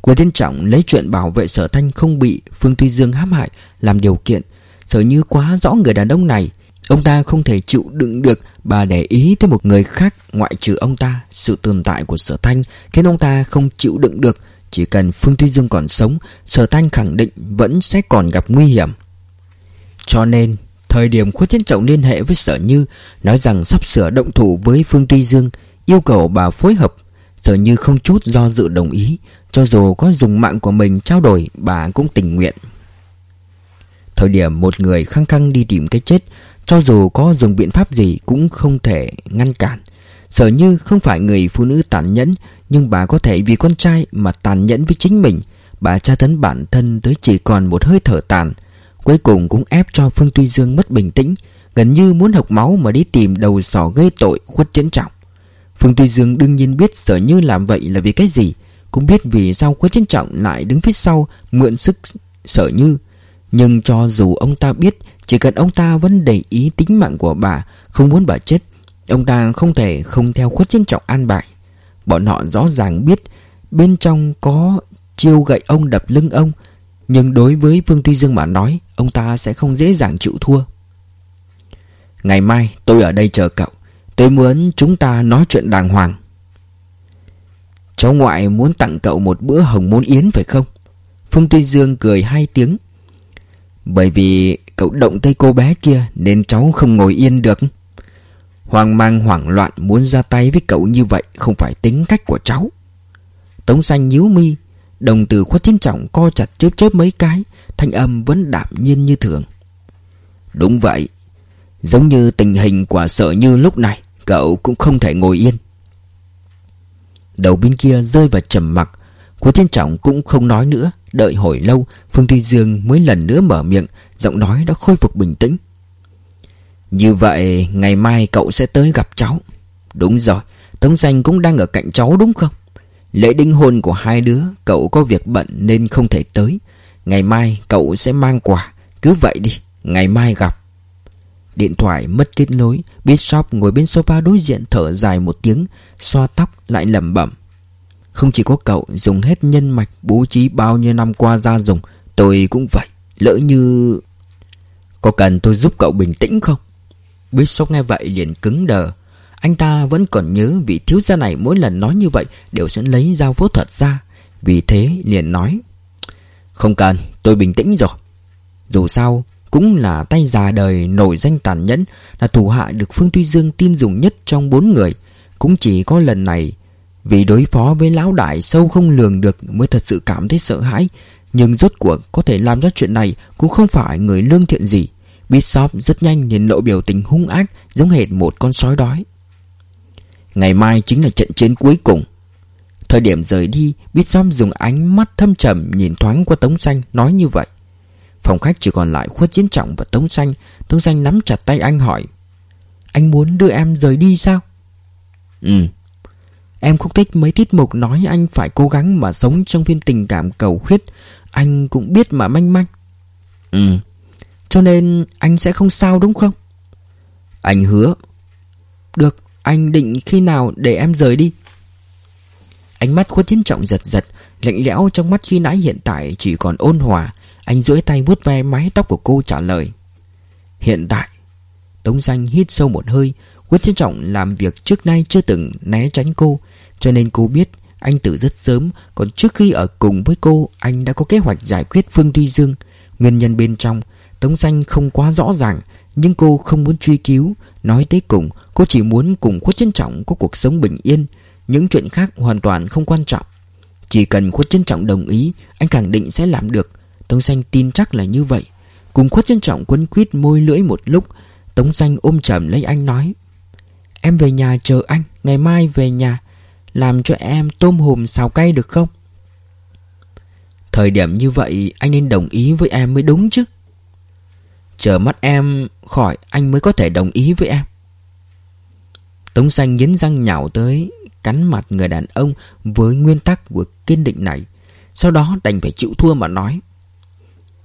Của Thiên Trọng lấy chuyện bảo vệ Sở Thanh không bị Phương Tuy Dương hãm hại Làm điều kiện Sở Như quá rõ người đàn ông này Ông ta không thể chịu đựng được bà để ý tới một người khác ngoại trừ ông ta. Sự tồn tại của sở thanh khiến ông ta không chịu đựng được. Chỉ cần Phương Tuy Dương còn sống, sở thanh khẳng định vẫn sẽ còn gặp nguy hiểm. Cho nên, thời điểm khuất Thiên trọng liên hệ với sở như, nói rằng sắp sửa động thủ với Phương Tuy Dương, yêu cầu bà phối hợp. Sở như không chút do dự đồng ý, cho dù có dùng mạng của mình trao đổi, bà cũng tình nguyện. Thời điểm một người khăng khăng đi tìm cái chết Cho dù có dùng biện pháp gì cũng không thể ngăn cản Sở như không phải người phụ nữ tàn nhẫn Nhưng bà có thể vì con trai mà tàn nhẫn với chính mình Bà tra tấn bản thân tới chỉ còn một hơi thở tàn Cuối cùng cũng ép cho Phương Tuy Dương mất bình tĩnh Gần như muốn học máu mà đi tìm đầu sỏ gây tội khuất chiến trọng Phương Tuy Dương đương nhiên biết sở như làm vậy là vì cái gì, Cũng biết vì sao Quế chiến trọng lại đứng phía sau mượn sức sở như. Nhưng cho dù ông ta biết, Chỉ cần ông ta vẫn để ý tính mạng của bà, Không muốn bà chết, Ông ta không thể không theo Quế chiến trọng an bài. Bọn họ rõ ràng biết Bên trong có chiêu gậy ông đập lưng ông, Nhưng đối với Phương Tuy Dương mà nói, Ông ta sẽ không dễ dàng chịu thua. Ngày mai tôi ở đây chờ cậu. Tôi muốn chúng ta nói chuyện đàng hoàng. Cháu ngoại muốn tặng cậu một bữa hồng môn yến phải không? Phương Tuy Dương cười hai tiếng. Bởi vì cậu động tay cô bé kia Nên cháu không ngồi yên được. Hoàng mang hoảng loạn muốn ra tay với cậu như vậy Không phải tính cách của cháu. Tống xanh nhíu mi, Đồng từ khuất chiến trọng co chặt chớp chớp mấy cái, Thanh âm vẫn đạm nhiên như thường. Đúng vậy, Giống như tình hình của sợ như lúc này. Cậu cũng không thể ngồi yên. Đầu bên kia rơi vào trầm mặc, Cố Thiên trọng cũng không nói nữa, Đợi hồi lâu, Phương Tuy Dương mới lần nữa mở miệng, Giọng nói đã khôi phục bình tĩnh. Như vậy, ngày mai cậu sẽ tới gặp cháu. Đúng rồi, Tống danh cũng đang ở cạnh cháu đúng không? Lễ đính hôn của hai đứa, Cậu có việc bận nên không thể tới. Ngày mai cậu sẽ mang quà, Cứ vậy đi, Ngày mai gặp. Điện thoại mất kết nối Bishop ngồi bên sofa đối diện thở dài một tiếng Xoa tóc lại lẩm bẩm Không chỉ có cậu dùng hết nhân mạch Bố trí bao nhiêu năm qua ra dùng Tôi cũng vậy Lỡ như Có cần tôi giúp cậu bình tĩnh không Bishop nghe vậy liền cứng đờ anh ta vẫn còn nhớ vị thiếu gia này mỗi lần nói như vậy đều sẽ lấy dao phẫu thuật ra. Vì thế liền nói Không cần, tôi bình tĩnh rồi. Dù sao, cũng là tay già đời nổi danh tàn nhẫn, là thủ hạ được Phương Tuy Dương tin dùng nhất trong bốn người. Cũng chỉ có lần này, vì đối phó với lão đại sâu không lường được mới thật sự cảm thấy sợ hãi. Nhưng rốt cuộc có thể làm ra chuyện này cũng không phải người lương thiện gì. Bishop rất nhanh liền lộ biểu tình hung ác, giống hệt một con sói đói. Ngày mai chính là trận chiến cuối cùng Thời điểm rời đi Bishop dùng ánh mắt thâm trầm Nhìn thoáng qua Tống Xanh nói như vậy Phòng khách chỉ còn lại khuất chiến trọng và Tống Xanh. Tống Xanh nắm chặt tay anh hỏi Anh muốn đưa em rời đi sao? Ừ. Em không thích mấy tiết mục nói anh phải cố gắng mà sống trong phim tình cảm cầu khuyết. Anh cũng biết mà manh manh. Ừ. Cho nên anh sẽ không sao đúng không? Anh hứa. Được anh định khi nào để em rời đi? Ánh mắt khuất chiến trọng giật giật Lạnh lẽo trong mắt khi nãy hiện tại chỉ còn ôn hòa anh duỗi tay vuốt ve mái tóc của cô trả lời. Hiện tại, Tống danh hít sâu một hơi, Quyết trân trọng làm việc trước nay chưa từng né tránh cô, Cho nên cô biết Anh từ rất sớm, Còn trước khi ở cùng với cô, Anh đã có kế hoạch giải quyết Phương Tuy Dương. Nguyên nhân bên trong, Tống danh không quá rõ ràng, Nhưng cô không muốn truy cứu. Nói tới cùng, Cô chỉ muốn cùng Khuất Trân Trọng có cuộc sống bình yên. Những chuyện khác hoàn toàn không quan trọng. Chỉ cần Khuất Trân Trọng đồng ý, Anh khẳng định sẽ làm được. Tống Xanh tin chắc là như vậy. Cùng Khuất Trân Trọng quấn quýt môi lưỡi một lúc, Tống Xanh ôm chầm lấy anh nói, Em về nhà chờ anh, Ngày mai về nhà, Làm cho em tôm hùm xào cay được không? Thời điểm như vậy, Anh nên đồng ý với em mới đúng chứ. Chờ mắt em khỏi, anh mới có thể đồng ý với em. Tống xanh nhấn răng nhào tới, Cắn mặt người đàn ông Với nguyên tắc của kiên định này, Sau đó đành phải chịu thua mà nói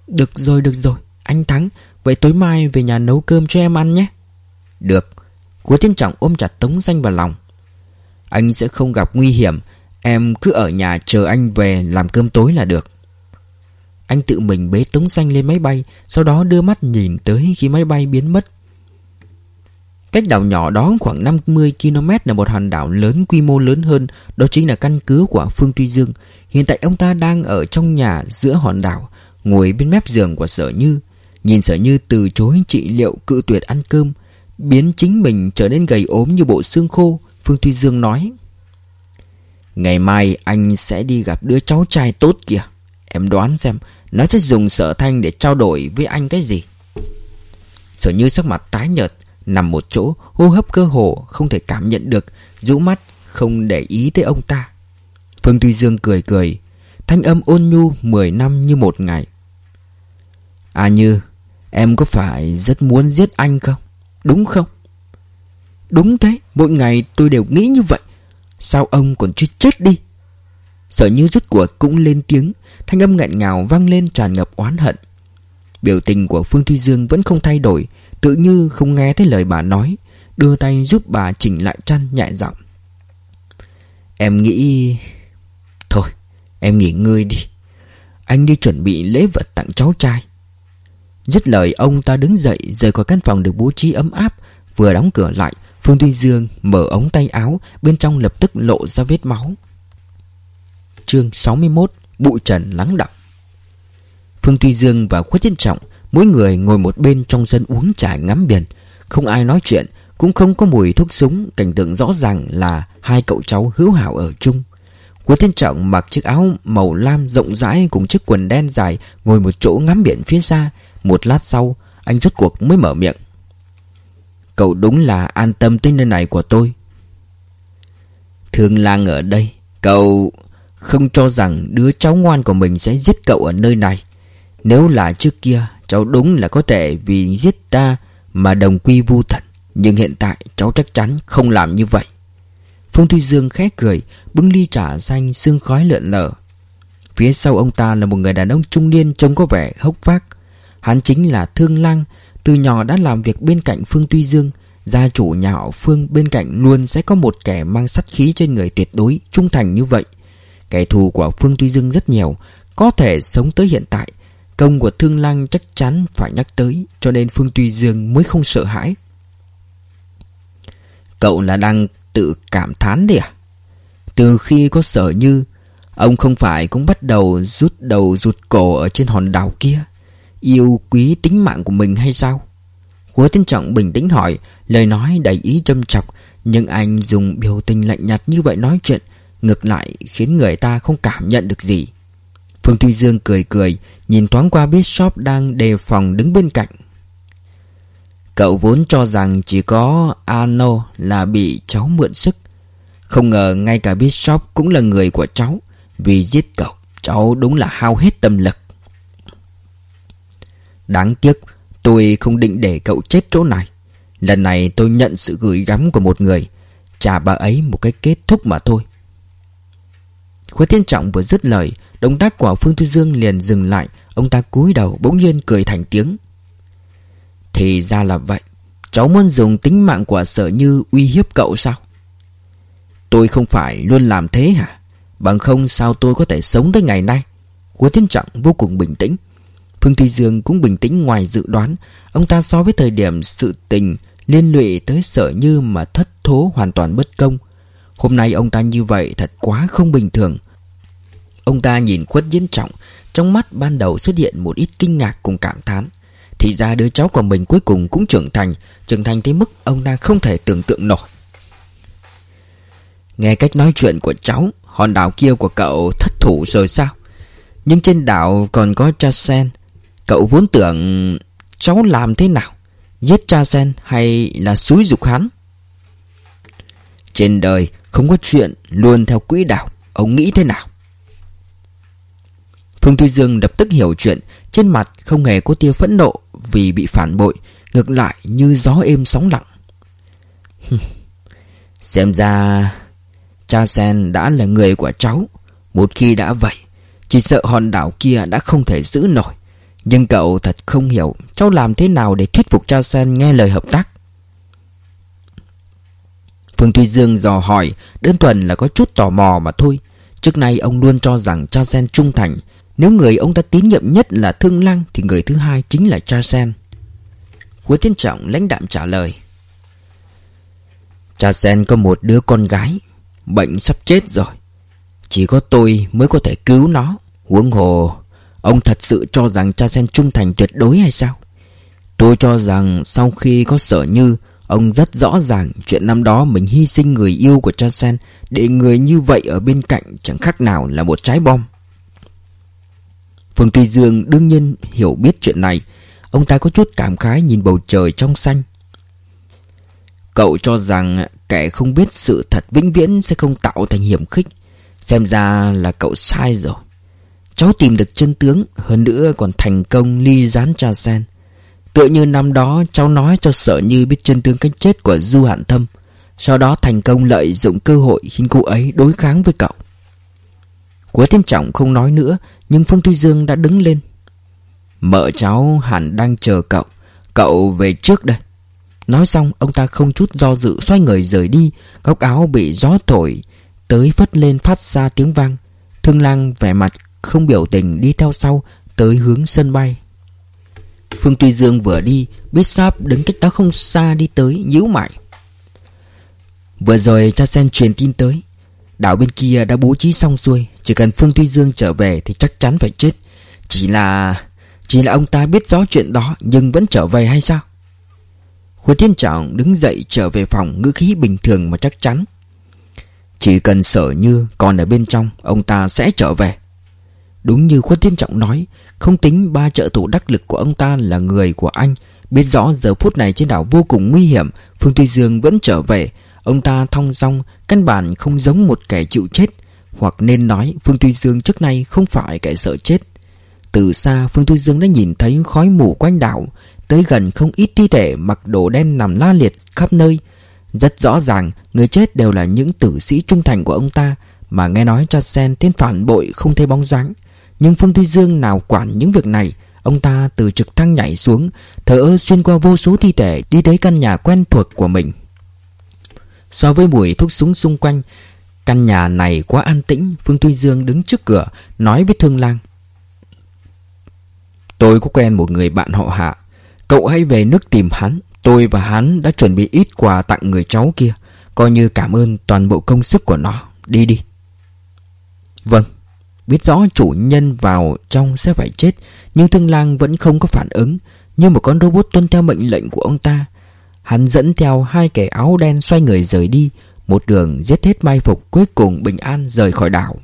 được rồi được rồi, Anh thắng. Vậy tối mai về nhà nấu cơm cho em ăn nhé. Được. Cố Thiên Trọng ôm chặt Tống Danh vào lòng. Anh sẽ không gặp nguy hiểm. Em cứ ở nhà chờ anh về làm cơm tối là được. Anh tự mình bế Tống Danh lên máy bay, Sau đó đưa mắt nhìn tới khi máy bay biến mất. Cách đảo nhỏ đó khoảng 50 km là một hòn đảo lớn quy mô lớn hơn, Đó chính là căn cứ của Phương Tuy Dương. Hiện tại ông ta đang ở trong nhà giữa hòn đảo. Ngồi bên mép giường của Sở Như. Nhìn Sở Như từ chối trị liệu cự tuyệt ăn cơm, Biến chính mình trở nên gầy ốm như bộ xương khô, Phương Tuy Dương nói. Ngày mai anh sẽ đi gặp đứa cháu trai tốt kìa. Em đoán xem, Nó sẽ dùng sở thanh để trao đổi với anh cái gì? Sở như sắc mặt tái nhợt, Nằm một chỗ, hô hấp cơ hồ Không thể cảm nhận được, rũ mắt, không để ý tới ông ta. Phương Tuy Dương cười cười. Thanh âm ôn nhu 10 năm như một ngày. À như, Em có phải rất muốn giết anh không? Đúng không? Đúng thế, Mỗi ngày tôi đều nghĩ như vậy. Sao ông còn chưa chết đi? Sợ như rút cuộc cũng lên tiếng, Thanh âm nghẹn ngào vang lên tràn ngập oán hận. Biểu tình của Phương Thuy Dương vẫn không thay đổi, Tự như không nghe thấy lời bà nói, Đưa tay giúp bà chỉnh lại chăn nhẹ giọng. Em nghĩ... Thôi, em nghỉ ngơi đi. Anh đi chuẩn bị lễ vật tặng cháu trai. Dứt lời, ông ta đứng dậy, rời khỏi căn phòng được bố trí ấm áp, Vừa đóng cửa lại. Phương Tuy Dương mở ống tay áo, Bên trong lập tức lộ ra vết máu. Chương 61 Bụi trần lắng đọng. Phương Tuy Dương và Khuất Chiến Trọng, Mỗi người ngồi một bên trong sân uống trà ngắm biển. Không ai nói chuyện, Cũng không có mùi thuốc súng, Cảnh tượng rõ ràng là hai cậu cháu hữu hảo ở chung. Khuất Thiên Trọng mặc chiếc áo màu lam rộng rãi Cùng chiếc quần đen dài Ngồi một chỗ ngắm biển phía xa một lát sau, Anh rốt cuộc mới mở miệng. Cậu đúng là an tâm tới nơi này của tôi. Thương lang ở đây, Cậu không cho rằng đứa cháu ngoan của mình sẽ giết cậu ở nơi này. Nếu là trước kia, Cháu đúng là có thể vì giết ta Mà đồng quy vu tận Nhưng hiện tại, cháu chắc chắn không làm như vậy. Phương Thuy Dương khẽ cười, Bưng ly trà xanh sương khói lượn lờ. Phía sau ông ta là một người đàn ông trung niên, Trông có vẻ hốc vác. Hắn chính là Thương Lang, Từ nhỏ đã làm việc bên cạnh Phương Tuy Dương. Gia chủ nhà họ Phương bên cạnh luôn sẽ có một kẻ mang sắt khí trên người tuyệt đối, Trung thành như vậy. Kẻ thù của Phương Tuy Dương rất nhiều, Có thể sống tới hiện tại. Công của Thương Lang chắc chắn phải nhắc tới, Cho nên Phương Tuy Dương mới không sợ hãi. Cậu là đang tự cảm thán đấy à? Từ khi có sở như, Ông không phải cũng bắt đầu rút đầu rụt cổ ở trên hòn đảo kia. Yêu quý tính mạng của mình hay sao? Hứa Tiên Trọng bình tĩnh hỏi, Lời nói đầy ý châm chọc, Nhưng anh dùng biểu tình lạnh nhạt như vậy nói chuyện, Ngược lại khiến người ta không cảm nhận được gì. Phương Thuy Dương cười cười, Nhìn thoáng qua Bishop đang đề phòng đứng bên cạnh. Cậu vốn cho rằng chỉ có Ano là bị cháu mượn sức. Không ngờ ngay cả Bishop cũng là người của cháu, Vì giết cậu, Cháu đúng là hao hết tâm lực. Đáng tiếc, Tôi không định để cậu chết chỗ này. Lần này tôi nhận sự gửi gắm của một người. Trả bà ấy một cái kết thúc mà thôi. Khuất Thiên Trọng vừa dứt lời, Động tác của Phương Thu Dương liền dừng lại. Ông ta cúi đầu bỗng nhiên cười thành tiếng. Thì ra là vậy. Cháu muốn dùng tính mạng của sở như uy hiếp cậu sao? Tôi không phải luôn làm thế hả? Bằng không sao tôi có thể sống tới ngày nay? Khuất Thiên Trọng vô cùng bình tĩnh. Phương Thùy Dương cũng bình tĩnh ngoài dự đoán. Ông ta so với thời điểm sự tình Liên lụy tới sở như mà thất thố hoàn toàn bất công. Hôm nay ông ta như vậy thật quá không bình thường. Ông ta nhìn khuất diễn trọng, Trong mắt ban đầu xuất hiện một ít kinh ngạc cùng cảm thán. Thì ra đứa cháu của mình cuối cùng cũng trưởng thành Trưởng thành tới mức ông ta không thể tưởng tượng nổi. Nghe cách nói chuyện của cháu, Hòn đảo kia của cậu thất thủ rồi sao? Nhưng trên đảo còn có cha sen Cậu vốn tưởng cháu làm thế nào? Giết cha sen hay là xúi dục hắn? Trên đời không có chuyện luôn theo quỹ đạo, Ông nghĩ thế nào? Phương Thuy Dương lập tức hiểu chuyện, Trên mặt không hề có tia phẫn nộ Vì bị phản bội, Ngược lại như gió êm sóng lặng. Xem ra Cha Sen đã là người của cháu, Một khi đã vậy, Chỉ sợ hòn đảo kia đã không thể giữ nổi. Nhưng cậu thật không hiểu Cháu làm thế nào để thuyết phục cha Sen nghe lời hợp tác. Phương Thuy Dương dò hỏi, Đơn thuần là có chút tò mò mà thôi. Trước nay ông luôn cho rằng cha Sen trung thành. Nếu người ông ta tín nhiệm nhất là Thương Lăng Thì người thứ hai chính là cha Sen. Hứa Thiên Trọng lãnh đạm trả lời. Cha Sen có một đứa con gái, Bệnh sắp chết rồi. Chỉ có tôi mới có thể cứu nó. Huống hồ Ông thật sự cho rằng cha Sen trung thành tuyệt đối hay sao? Tôi cho rằng sau khi có sở như, Ông rất rõ ràng chuyện năm đó mình hy sinh người yêu của cha Sen Để người như vậy ở bên cạnh chẳng khác nào là một trái bom. Phương Tuy Dương đương nhiên hiểu biết chuyện này. Ông ta có chút cảm khái nhìn bầu trời trong xanh. Cậu cho rằng kẻ không biết sự thật vĩnh viễn sẽ không tạo thành hiểm khích. Xem ra là cậu sai rồi. Cháu tìm được chân tướng, Hơn nữa còn thành công ly gián cha sen. Tựa như năm đó, cháu nói cho sợ như biết chân tướng cái chết của Du Hạn Thâm. Sau đó thành công lợi dụng cơ hội khiến cô ấy đối kháng với cậu. Quế Thiên Trọng không nói nữa, Nhưng Phương Tuy Dương đã đứng lên. Mợ cháu hẳn đang chờ cậu. Cậu về trước đây. Nói xong, ông ta không chút do dự xoay người rời đi. Góc áo bị gió thổi, Tới phất lên phát ra tiếng vang. Thương lang vẻ mặt không biểu tình đi theo sau, Tới hướng sân bay. Phương Tuy Dương vừa đi, Biết Sáp đứng cách đó không xa đi tới, nhíu mày. Vừa rồi cha sen truyền tin tới, Đảo bên kia đã bố trí xong xuôi, Chỉ cần Phương Tuy Dương trở về Thì chắc chắn phải chết. Chỉ là Chỉ là ông ta biết rõ chuyện đó Nhưng vẫn trở về hay sao? Khuê Thiên Trọng đứng dậy trở về phòng Ngữ khí bình thường mà chắc chắn. Chỉ cần sở như còn ở bên trong, Ông ta sẽ trở về. Đúng như Khuất Thiên Trọng nói, Không tính ba trợ thủ đắc lực của ông ta là người của anh. Biết rõ giờ phút này trên đảo vô cùng nguy hiểm, Phương Tuy Dương vẫn trở về. Ông ta thong dong, Căn bản không giống một kẻ chịu chết. Hoặc nên nói Phương Tuy Dương trước nay không phải kẻ sợ chết. Từ xa, Phương Tuy Dương đã nhìn thấy khói mù quanh đảo. Tới gần không ít thi thể mặc đồ đen nằm la liệt khắp nơi. Rất rõ ràng, Người chết đều là những tử sĩ trung thành của ông ta, Mà nghe nói cha sen tên phản bội không thấy bóng dáng. Nhưng Phương Tuy Dương nào quản những việc này? Ông ta từ trực thăng nhảy xuống, Thở ơ xuyên qua vô số thi thể Đi tới căn nhà quen thuộc của mình. So với mùi thuốc súng xung quanh, Căn nhà này quá an tĩnh, Phương Tuy Dương đứng trước cửa, Nói với Thương Lang. Tôi có quen một người bạn họ hạ. Cậu hãy về nước tìm hắn. Tôi và hắn đã chuẩn bị ít quà tặng người cháu kia. Coi như cảm ơn toàn bộ công sức của nó. Đi đi. Vâng. Biết rõ chủ nhân vào trong sẽ phải chết, Nhưng thương lang vẫn không có phản ứng. Như một con robot tuân theo mệnh lệnh của ông ta, Hắn dẫn theo hai kẻ áo đen xoay người rời đi. Một đường giết hết mai phục, Cuối cùng bình an rời khỏi đảo.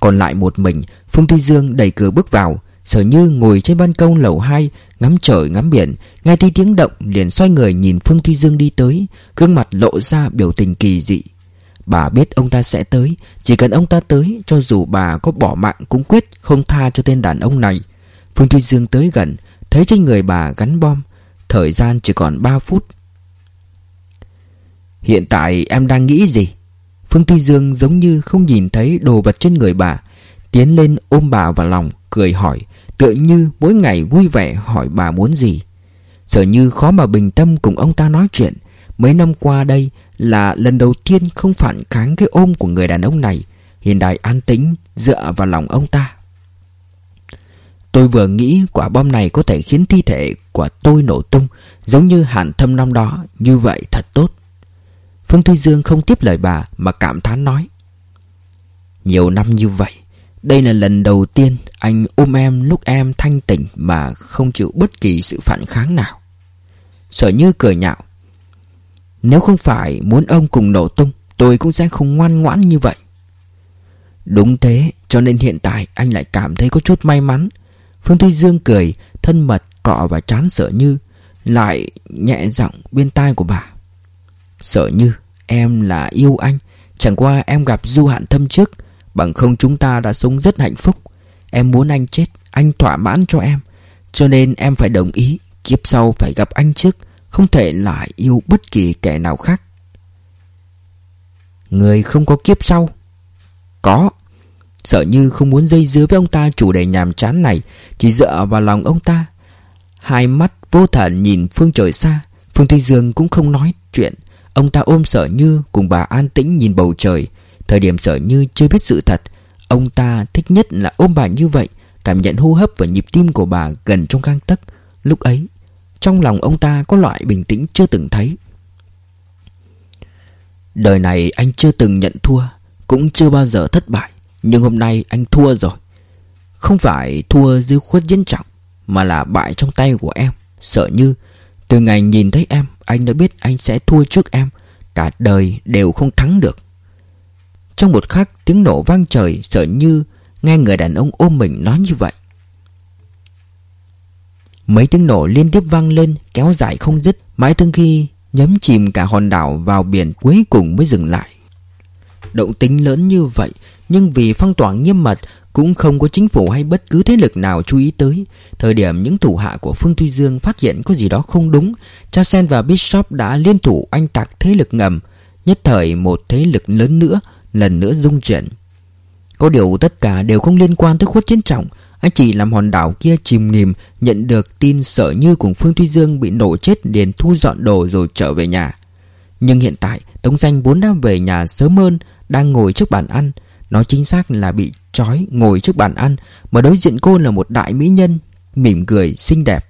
Còn lại một mình Phương Tuy Dương đẩy cửa bước vào Sở Như ngồi trên ban công lầu 2 Ngắm trời, ngắm biển, Nghe thấy tiếng động liền xoay người nhìn Phương Tuy Dương đi tới. Gương mặt lộ ra biểu tình kỳ dị. Bà biết ông ta sẽ tới. Chỉ cần ông ta tới, Cho dù bà có bỏ mạng cũng quyết Không tha cho tên đàn ông này. Phương Tuy Dương tới gần, Thấy trên người bà gắn bom. Thời gian chỉ còn 3 phút. Hiện tại em đang nghĩ gì? Phương Tuy Dương giống như không nhìn thấy đồ vật trên người bà, Tiến lên ôm bà vào lòng, Cười hỏi, Tựa như mỗi ngày vui vẻ hỏi bà muốn gì. Sở như khó mà bình tâm cùng ông ta nói chuyện. Mấy năm qua đây là lần đầu tiên không phản kháng cái ôm của người đàn ông này. Hiện đại an tĩnh, dựa vào lòng ông ta. Tôi vừa nghĩ quả bom này có thể khiến thi thể của tôi nổ tung, Giống như hàn thâm năm đó. Như vậy thật tốt. Phương Thuy Dương không tiếp lời bà, Mà cảm thán nói. Nhiều năm như vậy, Đây là lần đầu tiên Anh ôm em lúc em thanh tỉnh Mà không chịu bất kỳ sự phản kháng nào. Sở như cười nhạo nếu không phải muốn ông cùng nổ tung, Tôi cũng sẽ không ngoan ngoãn như vậy. Đúng thế, Cho nên hiện tại anh lại cảm thấy có chút may mắn. Phương Thuy Dương cười, Thân mật, cọ và chán sợ như, Lại nhẹ giọng bên tai của bà. Sợ như, Em là yêu anh. Chẳng qua em gặp Du Hạn Thâm trước, Bằng không chúng ta đã sống rất hạnh phúc. Em muốn anh chết, Anh thỏa mãn cho em. Cho nên em phải đồng ý, Kiếp sau phải gặp anh trước. Không thể lại yêu bất kỳ kẻ nào khác. Người không có kiếp sau? Có. Sợ như không muốn dây dưa với ông ta chủ đề nhàm chán này, Chỉ dựa vào lòng ông ta. Hai mắt vô thần nhìn phương trời xa, Phương Thuy Dương cũng không nói chuyện. Ông ta ôm sở như cùng bà an tĩnh nhìn bầu trời. Thời điểm sở như chưa biết sự thật, Ông ta thích nhất là ôm bà như vậy, Cảm nhận hô hấp và nhịp tim của bà gần trong gang tấc. Lúc ấy trong lòng ông ta có loại bình tĩnh chưa từng thấy. Đời này anh chưa từng nhận thua, Cũng chưa bao giờ thất bại, Nhưng hôm nay anh thua rồi. Không phải thua dưới khuất diễn trọng, Mà là bại trong tay của em. Sợ như, Từ ngày nhìn thấy em, Anh đã biết anh sẽ thua trước em, Cả đời đều không thắng được. Trong một khắc tiếng nổ vang trời, Sợ như Nghe người đàn ông ôm mình nói như vậy. Mấy tiếng nổ liên tiếp vang lên, Kéo dài không dứt. Mãi từng khi nhấm chìm cả hòn đảo vào biển cuối cùng mới dừng lại. Động tính lớn như vậy, Nhưng vì phong tỏa nghiêm mật, Cũng không có chính phủ hay bất cứ thế lực nào chú ý tới. Thời điểm những thủ hạ của Phương Thuy Dương phát hiện có gì đó không đúng Cha Sen và Bishop đã liên thủ anh tạc thế lực ngầm. Nhất thời một thế lực lớn nữa Lần nữa dung chuyển. Có điều tất cả đều không liên quan tới khuất chiến trọng. Anh chỉ làm hòn đảo kia chìm nghìm Nhận được tin sợ như cùng Phương Thuy Dương bị nổ chết liền thu dọn đồ rồi trở về nhà. Nhưng hiện tại, Tống Danh vốn đã về nhà sớm hơn, Đang ngồi trước bàn ăn. Nói chính xác là bị trói ngồi trước bàn ăn, Mà đối diện cô là một đại mỹ nhân, Mỉm cười, xinh đẹp.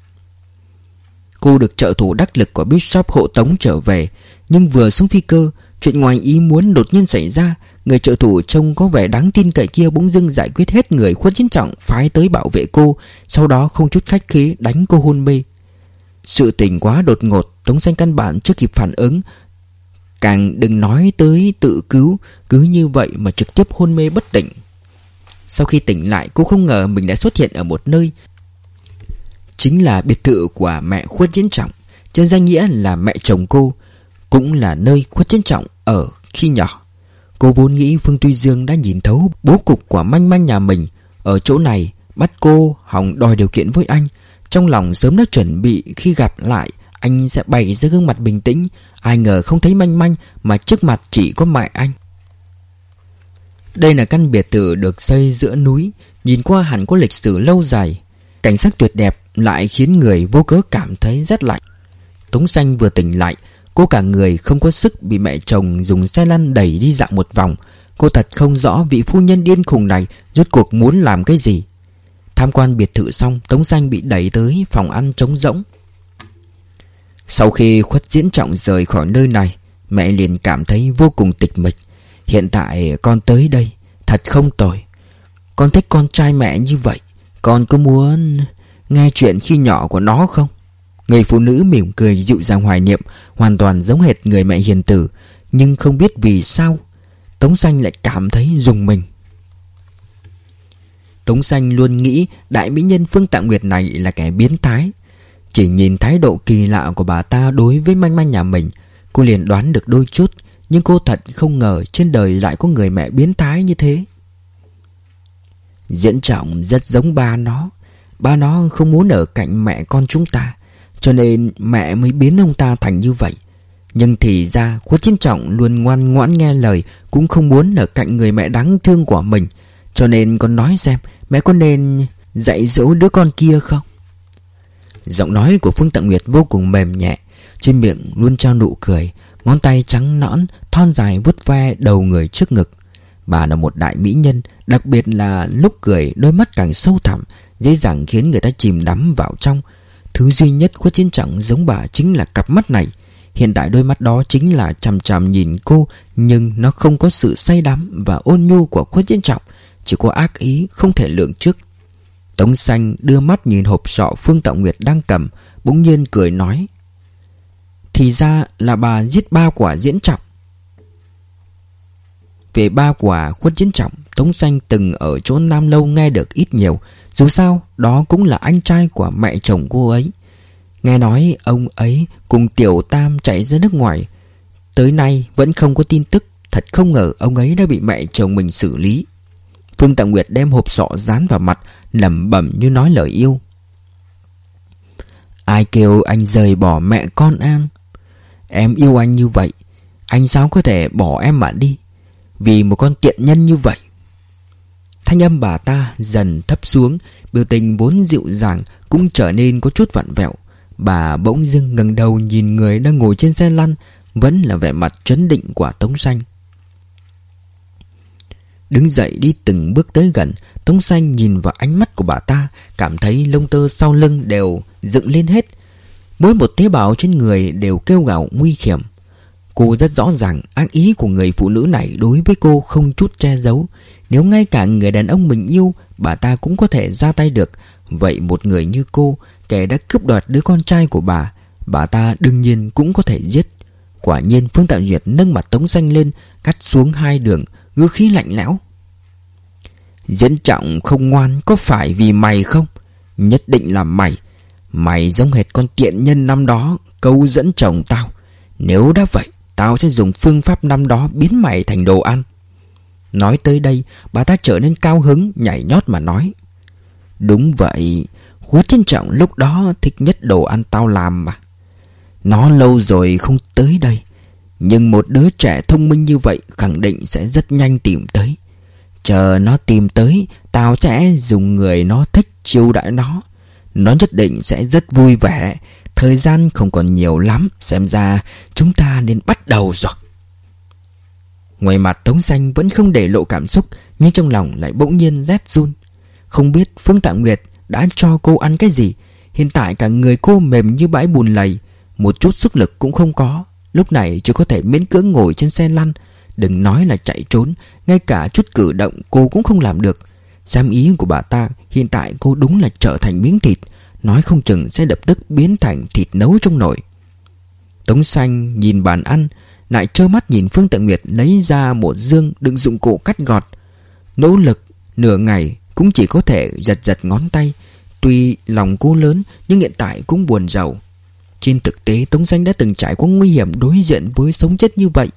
Cô được trợ thủ đắc lực của Bishop hộ tống trở về, Nhưng vừa xuống phi cơ Chuyện ngoài ý muốn đột nhiên xảy ra, Người trợ thủ trông có vẻ đáng tin cậy kia bỗng dưng giải quyết hết người khuất chiến trọng, Phái tới bảo vệ cô, Sau đó không chút khách khí đánh cô hôn mê. Sự tình quá đột ngột, Tống xanh căn bản chưa kịp phản ứng. Càng đừng nói tới tự cứu, Cứ như vậy mà trực tiếp hôn mê bất tỉnh. Sau khi tỉnh lại, cô không ngờ mình đã xuất hiện ở một nơi. Chính là biệt thự của mẹ khuất chiến trọng, Trên danh nghĩa là mẹ chồng cô. Cũng là nơi khuất chiến trọng ở khi nhỏ. Cô vốn nghĩ Phương Tuy Dương đã nhìn thấu bố cục của manh manh nhà mình. Ở chỗ này, bắt cô Hồng đòi điều kiện với anh. Trong lòng sớm đã chuẩn bị khi gặp lại, Anh sẽ bày ra gương mặt bình tĩnh. Ai ngờ không thấy manh manh Mà trước mặt chỉ có mẹ anh. Đây là căn biệt thự được xây giữa núi. Nhìn qua hẳn có lịch sử lâu dài. Cảnh sắc tuyệt đẹp lại khiến người vô cớ cảm thấy rất lạnh. Tống xanh vừa tỉnh lại Cô cả người không có sức bị mẹ chồng dùng xe lăn đẩy đi dạo một vòng. Cô thật không rõ vị phu nhân điên khùng này Rốt cuộc muốn làm cái gì. Tham quan biệt thự xong, Tống xanh bị đẩy tới phòng ăn trống rỗng. Sau khi khuất diễn trọng rời khỏi nơi này, Mẹ liền cảm thấy vô cùng tịch mịch. Hiện tại con tới đây, Thật không tồi. Con thích con trai mẹ như vậy, Con có muốn nghe chuyện khi nhỏ của nó không? Người phụ nữ mỉm cười dịu dàng hoài niệm, Hoàn toàn giống hệt người mẹ hiền tử, Nhưng không biết vì sao, Tống Xanh lại cảm thấy dùng mình. Tống Xanh luôn nghĩ Đại mỹ nhân Phương Tạ Nguyệt này là kẻ biến thái. Chỉ nhìn thái độ kỳ lạ của bà ta đối với manh manh nhà mình, Cô liền đoán được đôi chút, Nhưng cô thật không ngờ trên đời lại có người mẹ biến thái như thế. Diễn trọng rất giống ba nó Ba nó không muốn ở cạnh mẹ con chúng ta. Cho nên mẹ mới biến ông ta thành như vậy. Nhưng thì ra, Khuất Chiến Trọng luôn ngoan ngoãn nghe lời, Cũng không muốn ở cạnh người mẹ đáng thương của mình. Cho nên con nói xem, Mẹ có nên dạy dỗ đứa con kia không? Giọng nói của Phương Tạng Nguyệt vô cùng mềm nhẹ, Trên miệng luôn trao nụ cười, Ngón tay trắng nõn, Thon dài vút ve đầu người trước ngực. Bà là một đại mỹ nhân, Đặc biệt là lúc cười, đôi mắt càng sâu thẳm, Dễ dàng khiến người ta chìm đắm vào trong. Thứ duy nhất của chiến trọng giống bà chính là cặp mắt này. Hiện tại đôi mắt đó chính là chằm chằm nhìn cô, Nhưng nó không có sự say đắm và ôn nhu của khuất chiến trọng. Chỉ có ác ý không thể lượng trước. Tống xanh đưa mắt nhìn hộp sọ Phương Tạo Nguyệt đang cầm, Bỗng nhiên cười nói, Thì ra là bà giết ba quả diễn trọng. Về ba quả khuất chiến trọng, Tống xanh từng ở chỗ Nam Lâu nghe được ít nhiều dù sao, đó cũng là anh trai của mẹ chồng cô ấy. Nghe nói ông ấy cùng Tiểu Tam chạy ra nước ngoài. Tới nay vẫn không có tin tức, Thật không ngờ ông ấy đã bị mẹ chồng mình xử lý. Phương Tạ Nguyệt đem hộp sọ dán vào mặt, lẩm bẩm như nói lời yêu. Ai kêu anh rời bỏ mẹ con An Em yêu anh như vậy, Anh sao có thể bỏ em mà đi? Vì một con tiện nhân như vậy. Thanh âm bà ta dần thấp xuống, Biểu tình vốn dịu dàng Cũng trở nên có chút vặn vẹo. Bà bỗng dưng ngẩng đầu nhìn người đang ngồi trên xe lăn, Vẫn là vẻ mặt trấn định của Tống Xanh. Đứng dậy đi từng bước tới gần, Tống Xanh nhìn vào ánh mắt của bà ta, Cảm thấy lông tơ sau lưng đều dựng lên hết. Mỗi một tế bào trên người đều kêu gào nguy hiểm. Cô rất rõ ràng ác ý của người phụ nữ này đối với cô không chút che giấu. Nếu ngay cả người đàn ông mình yêu, Bà ta cũng có thể ra tay được. Vậy một người như cô, Kẻ đã cướp đoạt đứa con trai của bà Bà ta đương nhiên cũng có thể giết. Quả nhiên Phương Tạo Duyệt nâng mặt Tống Xanh lên, Cắt xuống hai đường Ngư khí lạnh lẽo. Diễn trọng không ngoan Có phải vì mày không? Nhất định là mày. Mày giống hệt con tiện nhân năm đó, Câu dẫn chồng tao. Nếu đã vậy Tao sẽ dùng phương pháp năm đó biến mày thành đồ ăn. Nói tới đây, Bà ta trở nên cao hứng, Nhảy nhót mà nói. Đúng vậy, Hứa trân trọng lúc đó thích nhất đồ ăn tao làm mà. Nó lâu rồi không tới đây, Nhưng một đứa trẻ thông minh như vậy Khẳng định sẽ rất nhanh tìm tới. Chờ nó tìm tới Tao sẽ dùng người nó thích chiêu đãi nó. Nó nhất định sẽ rất vui vẻ Thời gian không còn nhiều lắm, Xem ra chúng ta nên bắt đầu rồi. Ngoài mặt Tống Xanh vẫn không để lộ cảm xúc, Nhưng trong lòng lại bỗng nhiên rét run. Không biết Phương Tạ Nguyệt đã cho cô ăn cái gì. Hiện tại cả người cô mềm như bãi bùn lầy, Một chút sức lực cũng không có. Lúc này chỉ có thể miễn cưỡng ngồi trên xe lăn. Đừng nói là chạy trốn, Ngay cả chút cử động cô cũng không làm được. Xem ý của bà ta, Hiện tại cô đúng là trở thành miếng thịt. Nói không chừng sẽ lập tức biến thành thịt nấu trong nồi. Tống xanh nhìn bàn ăn, Lại trơ mắt nhìn Phương Tự Nguyệt lấy ra một dương đựng dụng cụ cắt gọt. Nỗ lực, nửa ngày cũng chỉ có thể giật giật ngón tay. Tuy lòng cô lớn, nhưng hiện tại cũng buồn giàu Trên thực tế, Tống Xanh đã từng trải qua nguy hiểm đối diện với sống chết như vậy.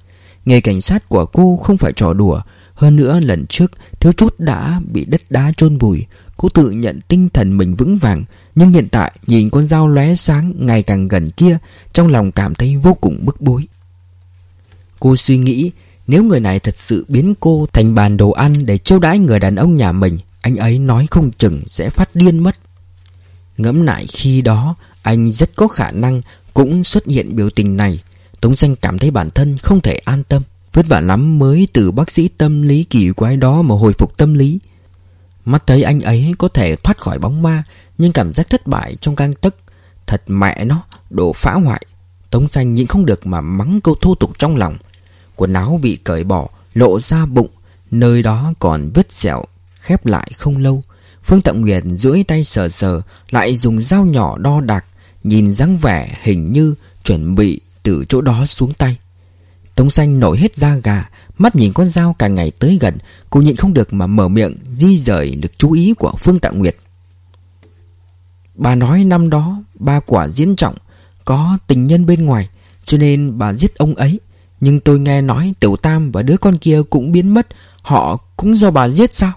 Nghề cảnh sát của cô không phải trò đùa. Hơn nữa, lần trước, thiếu chút đã bị đất đá chôn vùi. Cô tự nhận tinh thần mình vững vàng, Nhưng hiện tại nhìn con dao lóe sáng ngày càng gần kia, Trong lòng cảm thấy vô cùng bức bối. Cô suy nghĩ, Nếu người này thật sự biến cô thành bàn đồ ăn Để chiêu đãi người đàn ông nhà mình, Anh ấy nói không chừng sẽ phát điên mất. Ngẫm lại khi đó, Anh rất có khả năng cũng xuất hiện biểu tình này. Tống danh cảm thấy bản thân không thể an tâm. Vất vả lắm mới từ bác sĩ tâm lý kỳ quái đó mà hồi phục tâm lý. Mắt thấy anh ấy có thể thoát khỏi bóng ma Nhưng cảm giác thất bại trong gang tấc Thật mẹ nó, đồ phá hoại. Tống xanh nhịn không được mà mắng câu thô tục trong lòng. Quần áo bị cởi bỏ, lộ ra bụng Nơi đó còn vết sẹo, khép lại không lâu. Phương Tậm Nguyệt duỗi tay sờ sờ Lại dùng dao nhỏ đo đạc Nhìn dáng vẻ hình như chuẩn bị từ chỗ đó xuống tay. Tống xanh nổi hết da gà Mắt nhìn con dao càng ngày tới gần, Cô nhịn không được mà mở miệng Di rời lực chú ý của Phương Tạ Nguyệt. Bà nói năm đó Ba quả diễn trọng Có tình nhân bên ngoài, Cho nên bà giết ông ấy. Nhưng tôi nghe nói Tiểu Tam và đứa con kia cũng biến mất, Họ cũng do bà giết sao?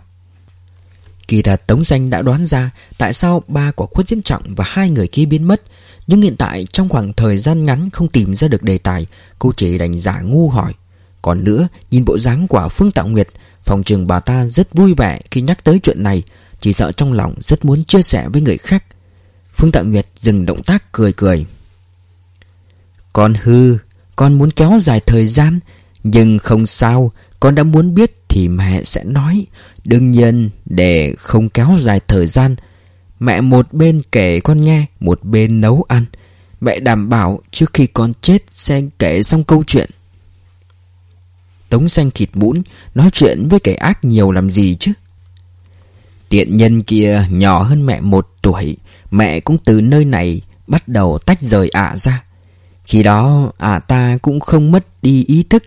Kỳ thật Tống Danh đã đoán ra Tại sao ba của khuất diễn trọng Và hai người kia biến mất. Nhưng hiện tại trong khoảng thời gian ngắn Không tìm ra được đề tài, Cô chỉ đành giả ngu hỏi còn nữa, nhìn bộ dáng của Phương Tạo Nguyệt, phòng trường bà ta rất vui vẻ khi nhắc tới chuyện này, chỉ sợ trong lòng rất muốn chia sẻ với người khác. Phương Tạo Nguyệt dừng động tác cười cười. Con hư, con muốn kéo dài thời gian, nhưng không sao, con đã muốn biết thì mẹ sẽ nói. Đương nhiên, để không kéo dài thời gian, mẹ một bên kể con nghe, một bên nấu ăn. Mẹ đảm bảo trước khi con chết sẽ kể xong câu chuyện. Tống xanh khịt mũn Nói chuyện với kẻ ác nhiều làm gì chứ? Tiện nhân kia nhỏ hơn mẹ một tuổi, Mẹ cũng từ nơi này Bắt đầu tách rời ả ra. Khi đó, ả ta cũng không mất đi ý thức,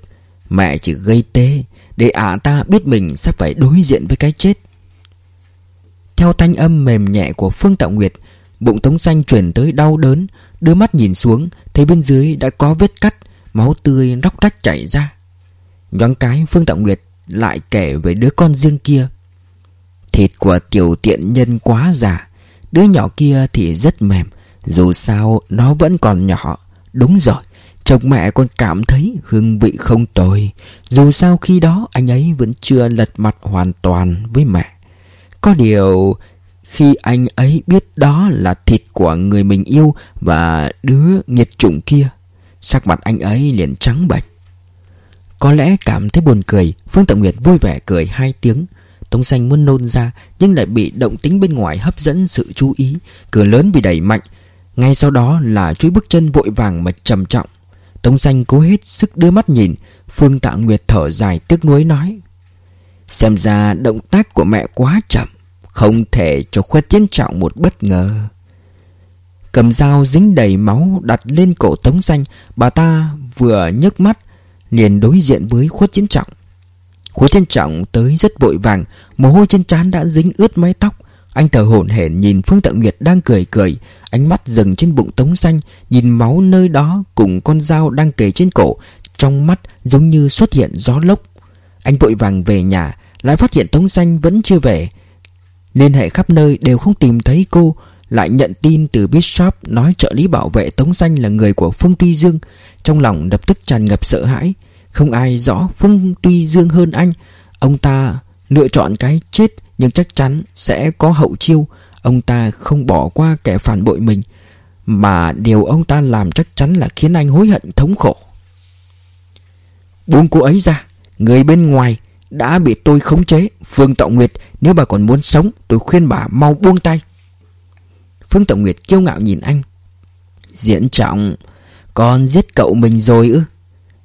Mẹ chỉ gây tê Để ả ta biết mình sắp phải đối diện với cái chết. Theo thanh âm mềm nhẹ của Phương Tạo Nguyệt, Bụng Tống Xanh chuyển tới đau đớn, Đưa mắt nhìn xuống, Thấy bên dưới đã có vết cắt, Máu tươi róc rách chảy ra. Nhoáng cái Phương Tạo Nguyệt lại kể về đứa con riêng kia. Thịt của tiểu tiện nhân quá già, Đứa nhỏ kia thì rất mềm, Dù sao nó vẫn còn nhỏ. Đúng rồi, Chồng mẹ con cảm thấy hương vị không tồi, Dù sao khi đó anh ấy vẫn chưa lật mặt hoàn toàn với mẹ. Có điều, khi anh ấy biết đó là thịt của người mình yêu Và đứa nghiệt chủng kia, Sắc mặt anh ấy liền trắng bệch có lẽ cảm thấy buồn cười, Phương Tự Nguyệt vui vẻ cười hai tiếng. Tống xanh muốn nôn ra, Nhưng lại bị động tính bên ngoài hấp dẫn sự chú ý. Cửa lớn bị đẩy mạnh. Ngay sau đó là chuỗi bước chân vội vàng mà trầm trọng. Tống xanh cố hết sức đưa mắt nhìn. Phương Tạ Nguyệt thở dài tiếc nuối nói, Xem ra động tác của mẹ quá chậm, Không thể cho khuất chiến trọng một bất ngờ. Cầm dao dính đầy máu đặt lên cổ Tống xanh. Bà ta vừa nhấc mắt liền đối diện với khuất chiến trọng. Khuất chiến trọng tới rất vội vàng, mồ hôi trên trán đã dính ướt mái tóc. Anh thở hổn hển nhìn Phương tạ Nguyệt đang cười cười, Ánh mắt dừng trên bụng Tống Xanh, Nhìn máu nơi đó cùng con dao đang kề trên cổ, Trong mắt giống như xuất hiện gió lốc. Anh vội vàng về nhà, Lại phát hiện Tống Xanh vẫn chưa về. Liên hệ khắp nơi đều không tìm thấy cô lại nhận tin từ Bishop Nói trợ lý bảo vệ Tống Xanh là người của Phương Tuy Dương. Trong lòng lập tức tràn ngập sợ hãi. Không ai rõ Phương Tuy Dương hơn anh. Ông ta lựa chọn cái chết Nhưng chắc chắn sẽ có hậu chiêu. Ông ta không bỏ qua kẻ phản bội mình. Mà điều ông ta làm chắc chắn là khiến anh hối hận thống khổ. Buông cô ấy ra. Người bên ngoài đã bị tôi khống chế. Phương Tạo Nguyệt, Nếu bà còn muốn sống, Tôi khuyên bà mau buông tay. Phương Tổng Nguyệt kiêu ngạo nhìn anh. Diễn trọng, Con giết cậu mình rồi ư?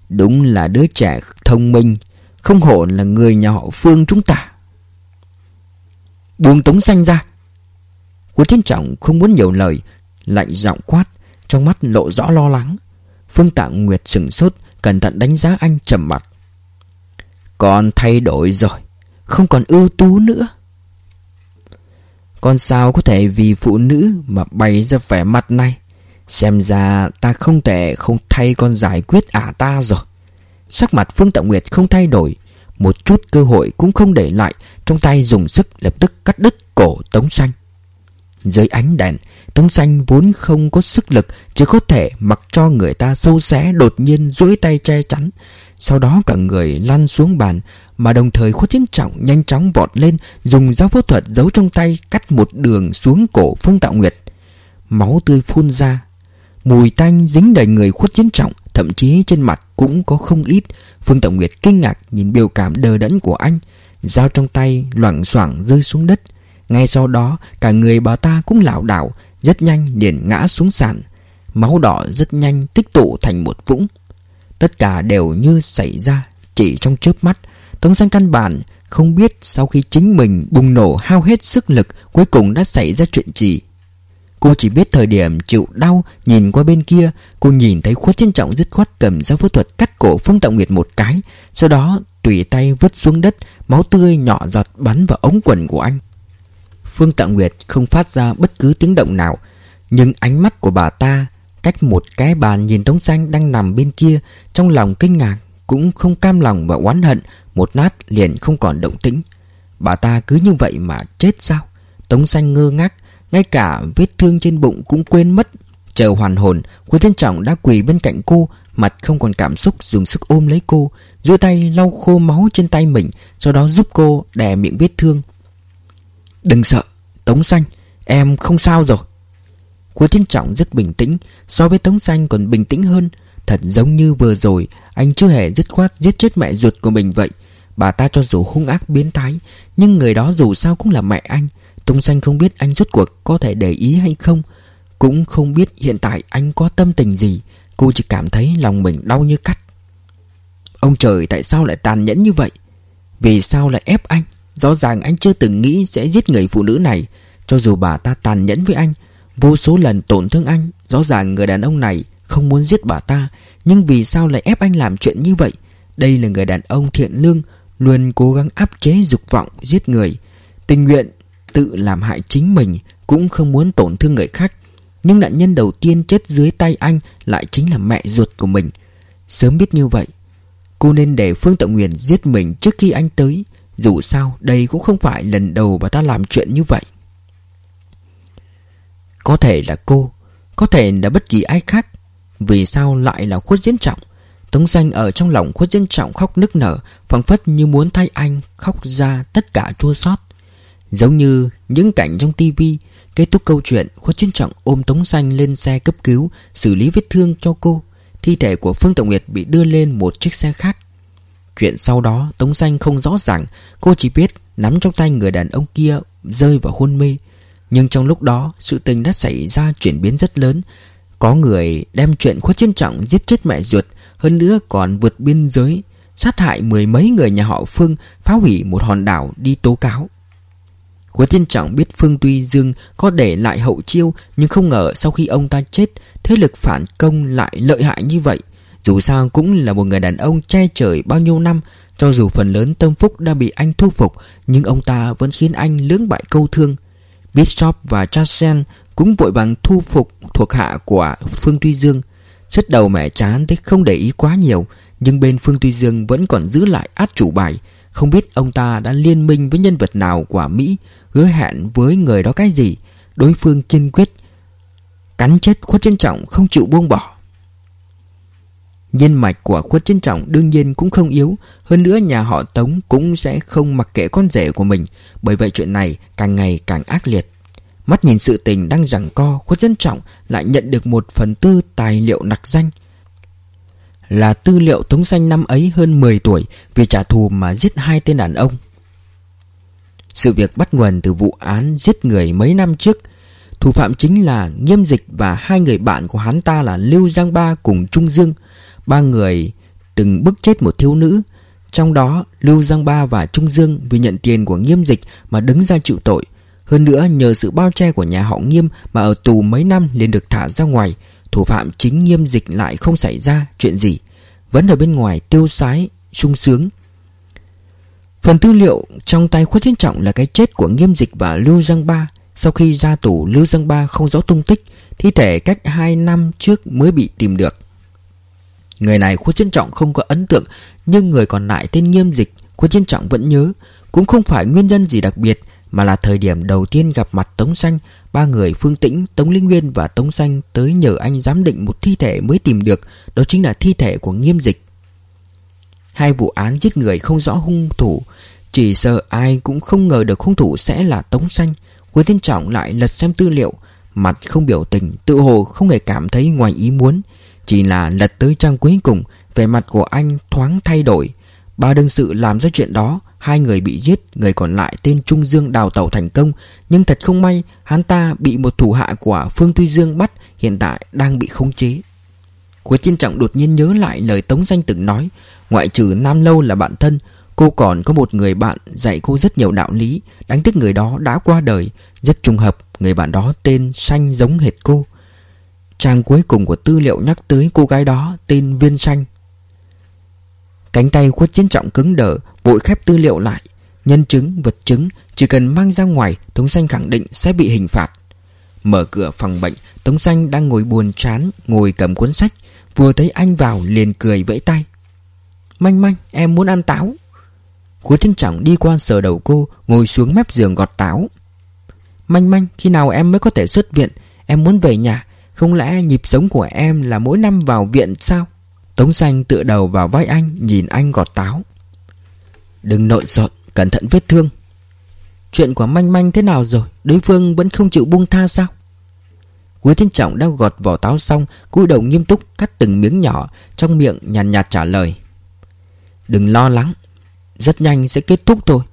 Đúng là đứa trẻ thông minh, Không hổ là người nhà họ Phương chúng ta. Buông tống xanh ra. Quân Thiên Trọng không muốn nhiều lời, Lạnh giọng quát, Trong mắt lộ rõ lo lắng. Phương Tạng Nguyệt sừng sốt, Cẩn thận đánh giá anh trầm mặt. Con thay đổi rồi, Không còn ưu tú nữa. Con sao có thể vì phụ nữ Mà bày ra vẻ mặt này? Xem ra ta không thể không thay con giải quyết ả ta rồi. Sắc mặt Phương Tạo Nguyệt không thay đổi, Một chút cơ hội cũng không để lại, Trong tay dùng sức lập tức cắt đứt cổ Tống Xanh. Dưới ánh đèn, Tống Xanh vốn không có sức lực, Chỉ có thể mặc cho người ta sâu xé Đột nhiên duỗi tay che chắn. Sau đó cả người lăn xuống bàn mà đồng thời khuất chiến trọng nhanh chóng vọt lên, Dùng dao phẫu thuật giấu trong tay Cắt một đường xuống cổ Phương Tạo Nguyệt. Máu tươi phun ra, Mùi tanh dính đầy người khuất chiến trọng, Thậm chí trên mặt cũng có không ít. Phương Tạo Nguyệt kinh ngạc nhìn biểu cảm đờ đẫn của anh, Dao trong tay loảng xoảng rơi xuống đất. Ngay sau đó, cả người bà ta cũng lảo đảo, Rất nhanh liền ngã xuống sàn. Máu đỏ rất nhanh tích tụ thành một vũng. Tất cả đều như xảy ra Chỉ trong chớp mắt. Tống Giang căn bản không biết sau khi chính mình bùng nổ hao hết sức lực, Cuối cùng đã xảy ra chuyện gì. Cô chỉ biết thời điểm chịu đau Nhìn qua bên kia, Cô nhìn thấy khuất trân trọng dứt khoát cầm dao phẫu thuật Cắt cổ Phương Tạo Nguyệt một cái, Sau đó tùy tay vứt xuống đất, Máu tươi nhỏ giọt bắn vào ống quần của anh. Phương Tạo Nguyệt không phát ra bất cứ tiếng động nào, Nhưng ánh mắt của bà ta Cách một cái bàn nhìn Tống Xanh đang nằm bên kia, Trong lòng kinh ngạc. Cũng không cam lòng và oán hận, Một nát liền không còn động tĩnh. Bà ta cứ như vậy mà chết sao? Tống Xanh ngơ ngác, Ngay cả vết thương trên bụng cũng quên mất. Chờ hoàn hồn, Quý Thiên Trọng đã quỳ bên cạnh cô, Mặt không còn cảm xúc, dùng sức ôm lấy cô duỗi tay lau khô máu trên tay mình, Sau đó giúp cô đè miệng vết thương. Đừng sợ, Tống Xanh, Em không sao rồi. Quý Thiên Trọng rất bình tĩnh, So với Tống Xanh còn bình tĩnh hơn. Thật giống như vừa rồi. Anh chưa hề dứt khoát giết chết mẹ ruột của mình vậy. Bà ta cho dù hung ác biến thái, Nhưng người đó dù sao cũng là mẹ anh. Tung Xanh không biết anh rốt cuộc có thể để ý hay không, Cũng không biết hiện tại anh có tâm tình gì. Cô chỉ cảm thấy lòng mình đau như cắt. Ông trời, tại sao lại tàn nhẫn như vậy? Vì sao lại ép anh? Rõ ràng anh chưa từng nghĩ sẽ giết người phụ nữ này. Cho dù bà ta tàn nhẫn với anh, Vô số lần tổn thương anh, Rõ ràng người đàn ông này không muốn giết bà ta, Nhưng vì sao lại ép anh làm chuyện như vậy? Đây là người đàn ông thiện lương, Luôn cố gắng áp chế dục vọng, giết người. Tình nguyện tự làm hại chính mình Cũng không muốn tổn thương người khác. Nhưng nạn nhân đầu tiên chết dưới tay anh Lại chính là mẹ ruột của mình. Sớm biết như vậy, Cô nên để Phương Tạo Nguyền giết mình trước khi anh tới. Dù sao, đây cũng không phải lần đầu bà ta làm chuyện như vậy. Có thể là cô, Có thể là bất kỳ ai khác. Vì sao lại là khuất diễn trọng? Tống danh ở trong lòng khuất diễn trọng khóc nức nở, phảng phất như muốn thay anh Khóc ra tất cả chua xót. Giống như những cảnh trong tivi Kết thúc câu chuyện, Khuất Chiến Trọng ôm Tống danh lên xe cấp cứu, Xử lý vết thương cho cô. Thi thể của Phương Tổng Nguyệt bị đưa lên một chiếc xe khác. Chuyện sau đó, Tống Xanh không rõ ràng, Cô chỉ biết nắm trong tay người đàn ông kia Rơi vào hôn mê. Nhưng trong lúc đó, Sự tình đã xảy ra chuyển biến rất lớn. Có người đem chuyện khuất chiến trọng Giết chết mẹ ruột, Hơn nữa còn vượt biên giới, Sát hại mười mấy người nhà họ Phương, Phá hủy một hòn đảo đi tố cáo. Khuất Thiên Trọng biết Phương Tuy Dương có để lại hậu chiêu, Nhưng không ngờ sau khi ông ta chết, Thế lực phản công lại lợi hại như vậy. Dù sao cũng là một người đàn ông che trời bao nhiêu năm, Cho dù phần lớn tâm phúc đã bị anh thu phục, Nhưng ông ta vẫn khiến anh lưỡng bại câu thương. Bishop và Chasen cũng vội vàng thu phục thuộc hạ của Phương Tuy Dương. chất đầu mẹ chán thế không để ý quá nhiều, nhưng bên Phương Tuy Dương vẫn còn giữ lại át chủ bài. Không biết ông ta đã liên minh với nhân vật nào của Mỹ, hứa hẹn với người đó cái gì. Đối phương kiên quyết, cắn chết khuất trân trọng không chịu buông bỏ. Nhân mạch của khuất trân trọng đương nhiên cũng không yếu Hơn nữa nhà họ Tống cũng sẽ không mặc kệ con rể của mình Bởi vậy chuyện này càng ngày càng ác liệt Mắt nhìn sự tình đang giằng co, Khuất dân trọng lại nhận được một phần tư tài liệu nặc danh. Là tư liệu Tống Xanh năm ấy hơn 10 tuổi Vì trả thù mà giết hai tên đàn ông. Sự việc bắt nguồn từ vụ án giết người mấy năm trước. Thủ phạm chính là Nghiêm Dịch và hai người bạn của hắn ta là Lưu Giang Ba cùng Trung Dương, Ba người từng bức chết một thiếu nữ. Trong đó, Lưu Giang Ba và Trung Dương Vì nhận tiền của nghiêm dịch mà đứng ra chịu tội. Hơn nữa nhờ sự bao che của nhà họ nghiêm Mà ở tù mấy năm liền được thả ra ngoài Thủ phạm chính nghiêm dịch lại không xảy ra chuyện gì. Vẫn ở bên ngoài tiêu sái, sung sướng. Phần tư liệu trong tay khuất chiến trọng là cái chết của nghiêm dịch và Lưu Giang Ba. Sau khi ra tù Lưu Giang Ba không rõ tung tích Thi thể cách 2 năm trước mới bị tìm được. Người này Khuất chiến Trọng không có ấn tượng Nhưng người còn lại tên Nghiêm Dịch Khuất chiến Trọng vẫn nhớ. Cũng không phải nguyên nhân gì đặc biệt mà là thời điểm đầu tiên gặp mặt Tống Xanh Ba người Phương Tĩnh, Tống Linh Nguyên và Tống Xanh Tới nhờ anh giám định một thi thể mới tìm được Đó chính là thi thể của Nghiêm Dịch. Hai vụ án giết người không rõ hung thủ Chỉ sợ ai cũng không ngờ được hung thủ sẽ là Tống Xanh. Quý Thiên Trọng lại lật xem tư liệu Mặt không biểu tình Tự hồ không hề cảm thấy ngoài ý muốn chỉ là lật tới trang cuối cùng Vẻ mặt của anh thoáng thay đổi. Ba đương sự làm ra chuyện đó, Hai người bị giết, Người còn lại tên Trung Dương đào tẩu thành công. Nhưng thật không may, Hắn ta bị một thủ hạ của Phương Tuy Dương bắt, Hiện tại đang bị khống chế. Quế Chiên Trọng đột nhiên nhớ lại lời Tống Danh từng nói, Ngoại trừ Nam Lâu là bạn thân, Cô còn có một người bạn dạy cô rất nhiều đạo lý Đáng tiếc người đó đã qua đời, Rất trùng hợp, Người bạn đó tên Xanh giống hệt cô. Trang cuối cùng của tư liệu nhắc tới cô gái đó tên Viên Xanh. Cánh tay khuất chiến trọng cứng đờ Vội khép tư liệu lại. Nhân chứng, vật chứng Chỉ cần mang ra ngoài Tống Xanh khẳng định sẽ bị hình phạt. Mở cửa phòng bệnh Tống Xanh đang ngồi buồn chán Ngồi cầm cuốn sách. Vừa thấy anh vào liền cười vẫy tay. Manh manh em muốn ăn táo. Khuất chiến trọng đi qua sờ đầu cô Ngồi xuống mép giường gọt táo. Manh manh khi nào em mới có thể xuất viện? Em muốn về nhà. Không lẽ nhịp sống của em là mỗi năm vào viện sao? Tống xanh tựa đầu vào vai anh Nhìn anh gọt táo. Đừng nội rộn Cẩn thận vết thương. Chuyện của manh manh thế nào rồi? Đối phương vẫn không chịu buông tha sao? Quý Thiên Trọng đang gọt vỏ táo xong cúi đầu nghiêm túc cắt từng miếng nhỏ Trong miệng nhàn nhạt, nhạt trả lời. Đừng lo lắng Rất nhanh sẽ kết thúc thôi.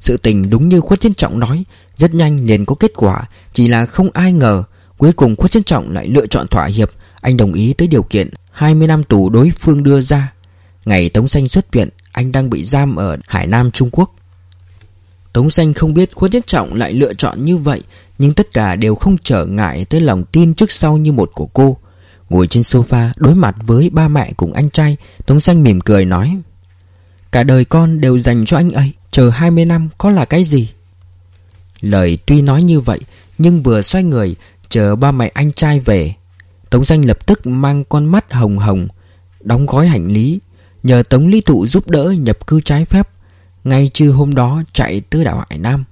Sự tình đúng như Khuất Thiên Trọng nói Rất nhanh liền có kết quả Chỉ là không ai ngờ Cuối cùng Khuất Thiên Trọng lại lựa chọn thỏa hiệp anh đồng ý tới điều kiện 20 năm tù đối phương đưa ra. Ngày Tống Xanh xuất viện, Anh đang bị giam ở Hải Nam, Trung Quốc. Tống Xanh không biết Khuất Nhất Trọng lại lựa chọn như vậy, Nhưng tất cả đều không trở ngại Tới lòng tin trước sau như một của cô. Ngồi trên sofa đối mặt với ba mẹ cùng anh trai, Tống Xanh mỉm cười nói, Cả đời con đều dành cho anh ấy, Chờ 20 năm có là cái gì? Lời tuy nói như vậy, Nhưng vừa xoay người, Chờ ba mẹ anh trai về Tống Danh lập tức mang con mắt hồng hồng, Đóng gói hành lý, Nhờ Tống Lý Thụ giúp đỡ nhập cư trái phép, Ngay trưa hôm đó chạy tới đảo Hải Nam.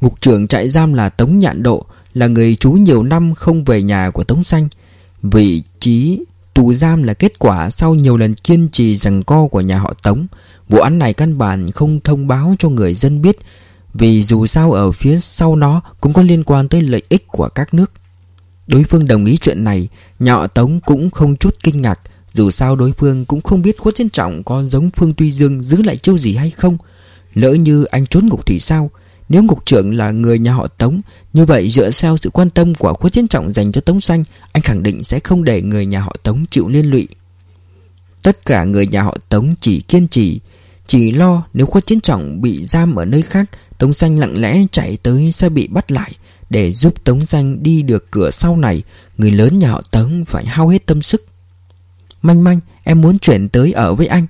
Ngục trưởng trại giam là Tống Nhạn Độ, Là người chú nhiều năm không về nhà của Tống Xanh Vị trí tù giam là kết quả sau nhiều lần kiên trì rằng co của nhà họ Tống. Vụ án này căn bản không thông báo cho người dân biết, vì dù sao ở phía sau nó cũng có liên quan tới lợi ích của các nước. Đối phương đồng ý chuyện này, nhọ Tống cũng không chút kinh ngạc, Dù sao đối phương cũng không biết Khuất Trân Trọng có giống Phương Tuy Dương giữ lại chiêu gì hay không. Lỡ như anh trốn ngục thì sao? Nếu ngục trưởng là người nhà họ Tống, Như vậy dựa theo sự quan tâm của Khuất Trân Trọng dành cho Tống Xanh, Anh khẳng định sẽ không để người nhà họ Tống chịu liên lụy. Tất cả người nhà họ Tống chỉ kiên trì, Chỉ lo nếu Khuất Chiến Trọng bị giam ở nơi khác, Tống Xanh lặng lẽ chạy tới sẽ bị bắt lại. Để giúp Tống Danh đi được cửa sau này Người lớn nhà họ Tống phải hao hết tâm sức. Manh manh em muốn chuyển tới ở với anh.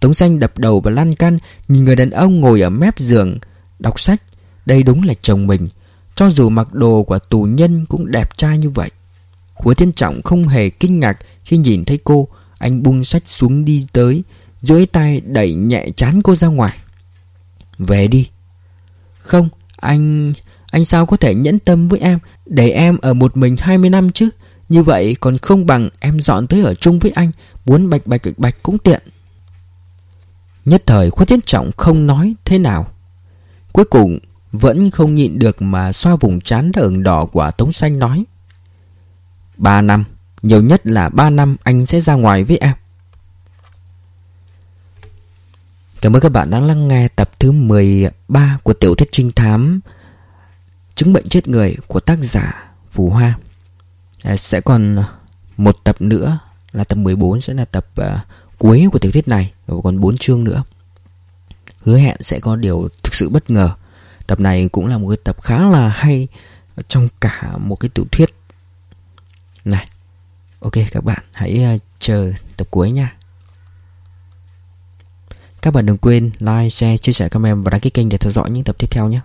Tống Danh đập đầu vào lan can Nhìn người đàn ông ngồi ở mép giường Đọc sách. Đây đúng là chồng mình. Cho dù mặc đồ của tù nhân cũng đẹp trai như vậy. Hứa Thiên Trọng không hề kinh ngạc khi nhìn thấy cô. Anh bung sách xuống đi tới duỗi tay đẩy nhẹ chán cô ra ngoài. Về đi. Không, anh... Anh sao có thể nhẫn tâm với em, Để em ở một mình 20 năm chứ? Như vậy còn không bằng em dọn tới ở chung với anh Muốn bạch bạch bạch bạch cũng tiện. Nhất thời Khuất Tiến Trọng không nói thế nào. Cuối cùng Vẫn không nhịn được mà xoa vùng chán ửng đỏ của Tống Xanh nói, Ba năm, Nhiều nhất là ba năm anh sẽ ra ngoài với em. Cảm ơn các bạn đã lắng nghe tập thứ 13 của tiểu thuyết trinh thám. Chứng bệnh chết người của tác giả Phù Hoa. À, Sẽ còn một tập nữa là tập 14 sẽ là tập uh, cuối của tiểu thuyết này Và còn 4 chương nữa. Hứa hẹn sẽ có điều thực sự bất ngờ. Tập này cũng là một cái tập khá là hay Trong cả một cái tiểu thuyết. Này Ok các bạn hãy uh, chờ tập cuối nha. Các bạn đừng quên like, share, chia sẻ, comment và đăng ký kênh để theo dõi những tập tiếp theo nhé.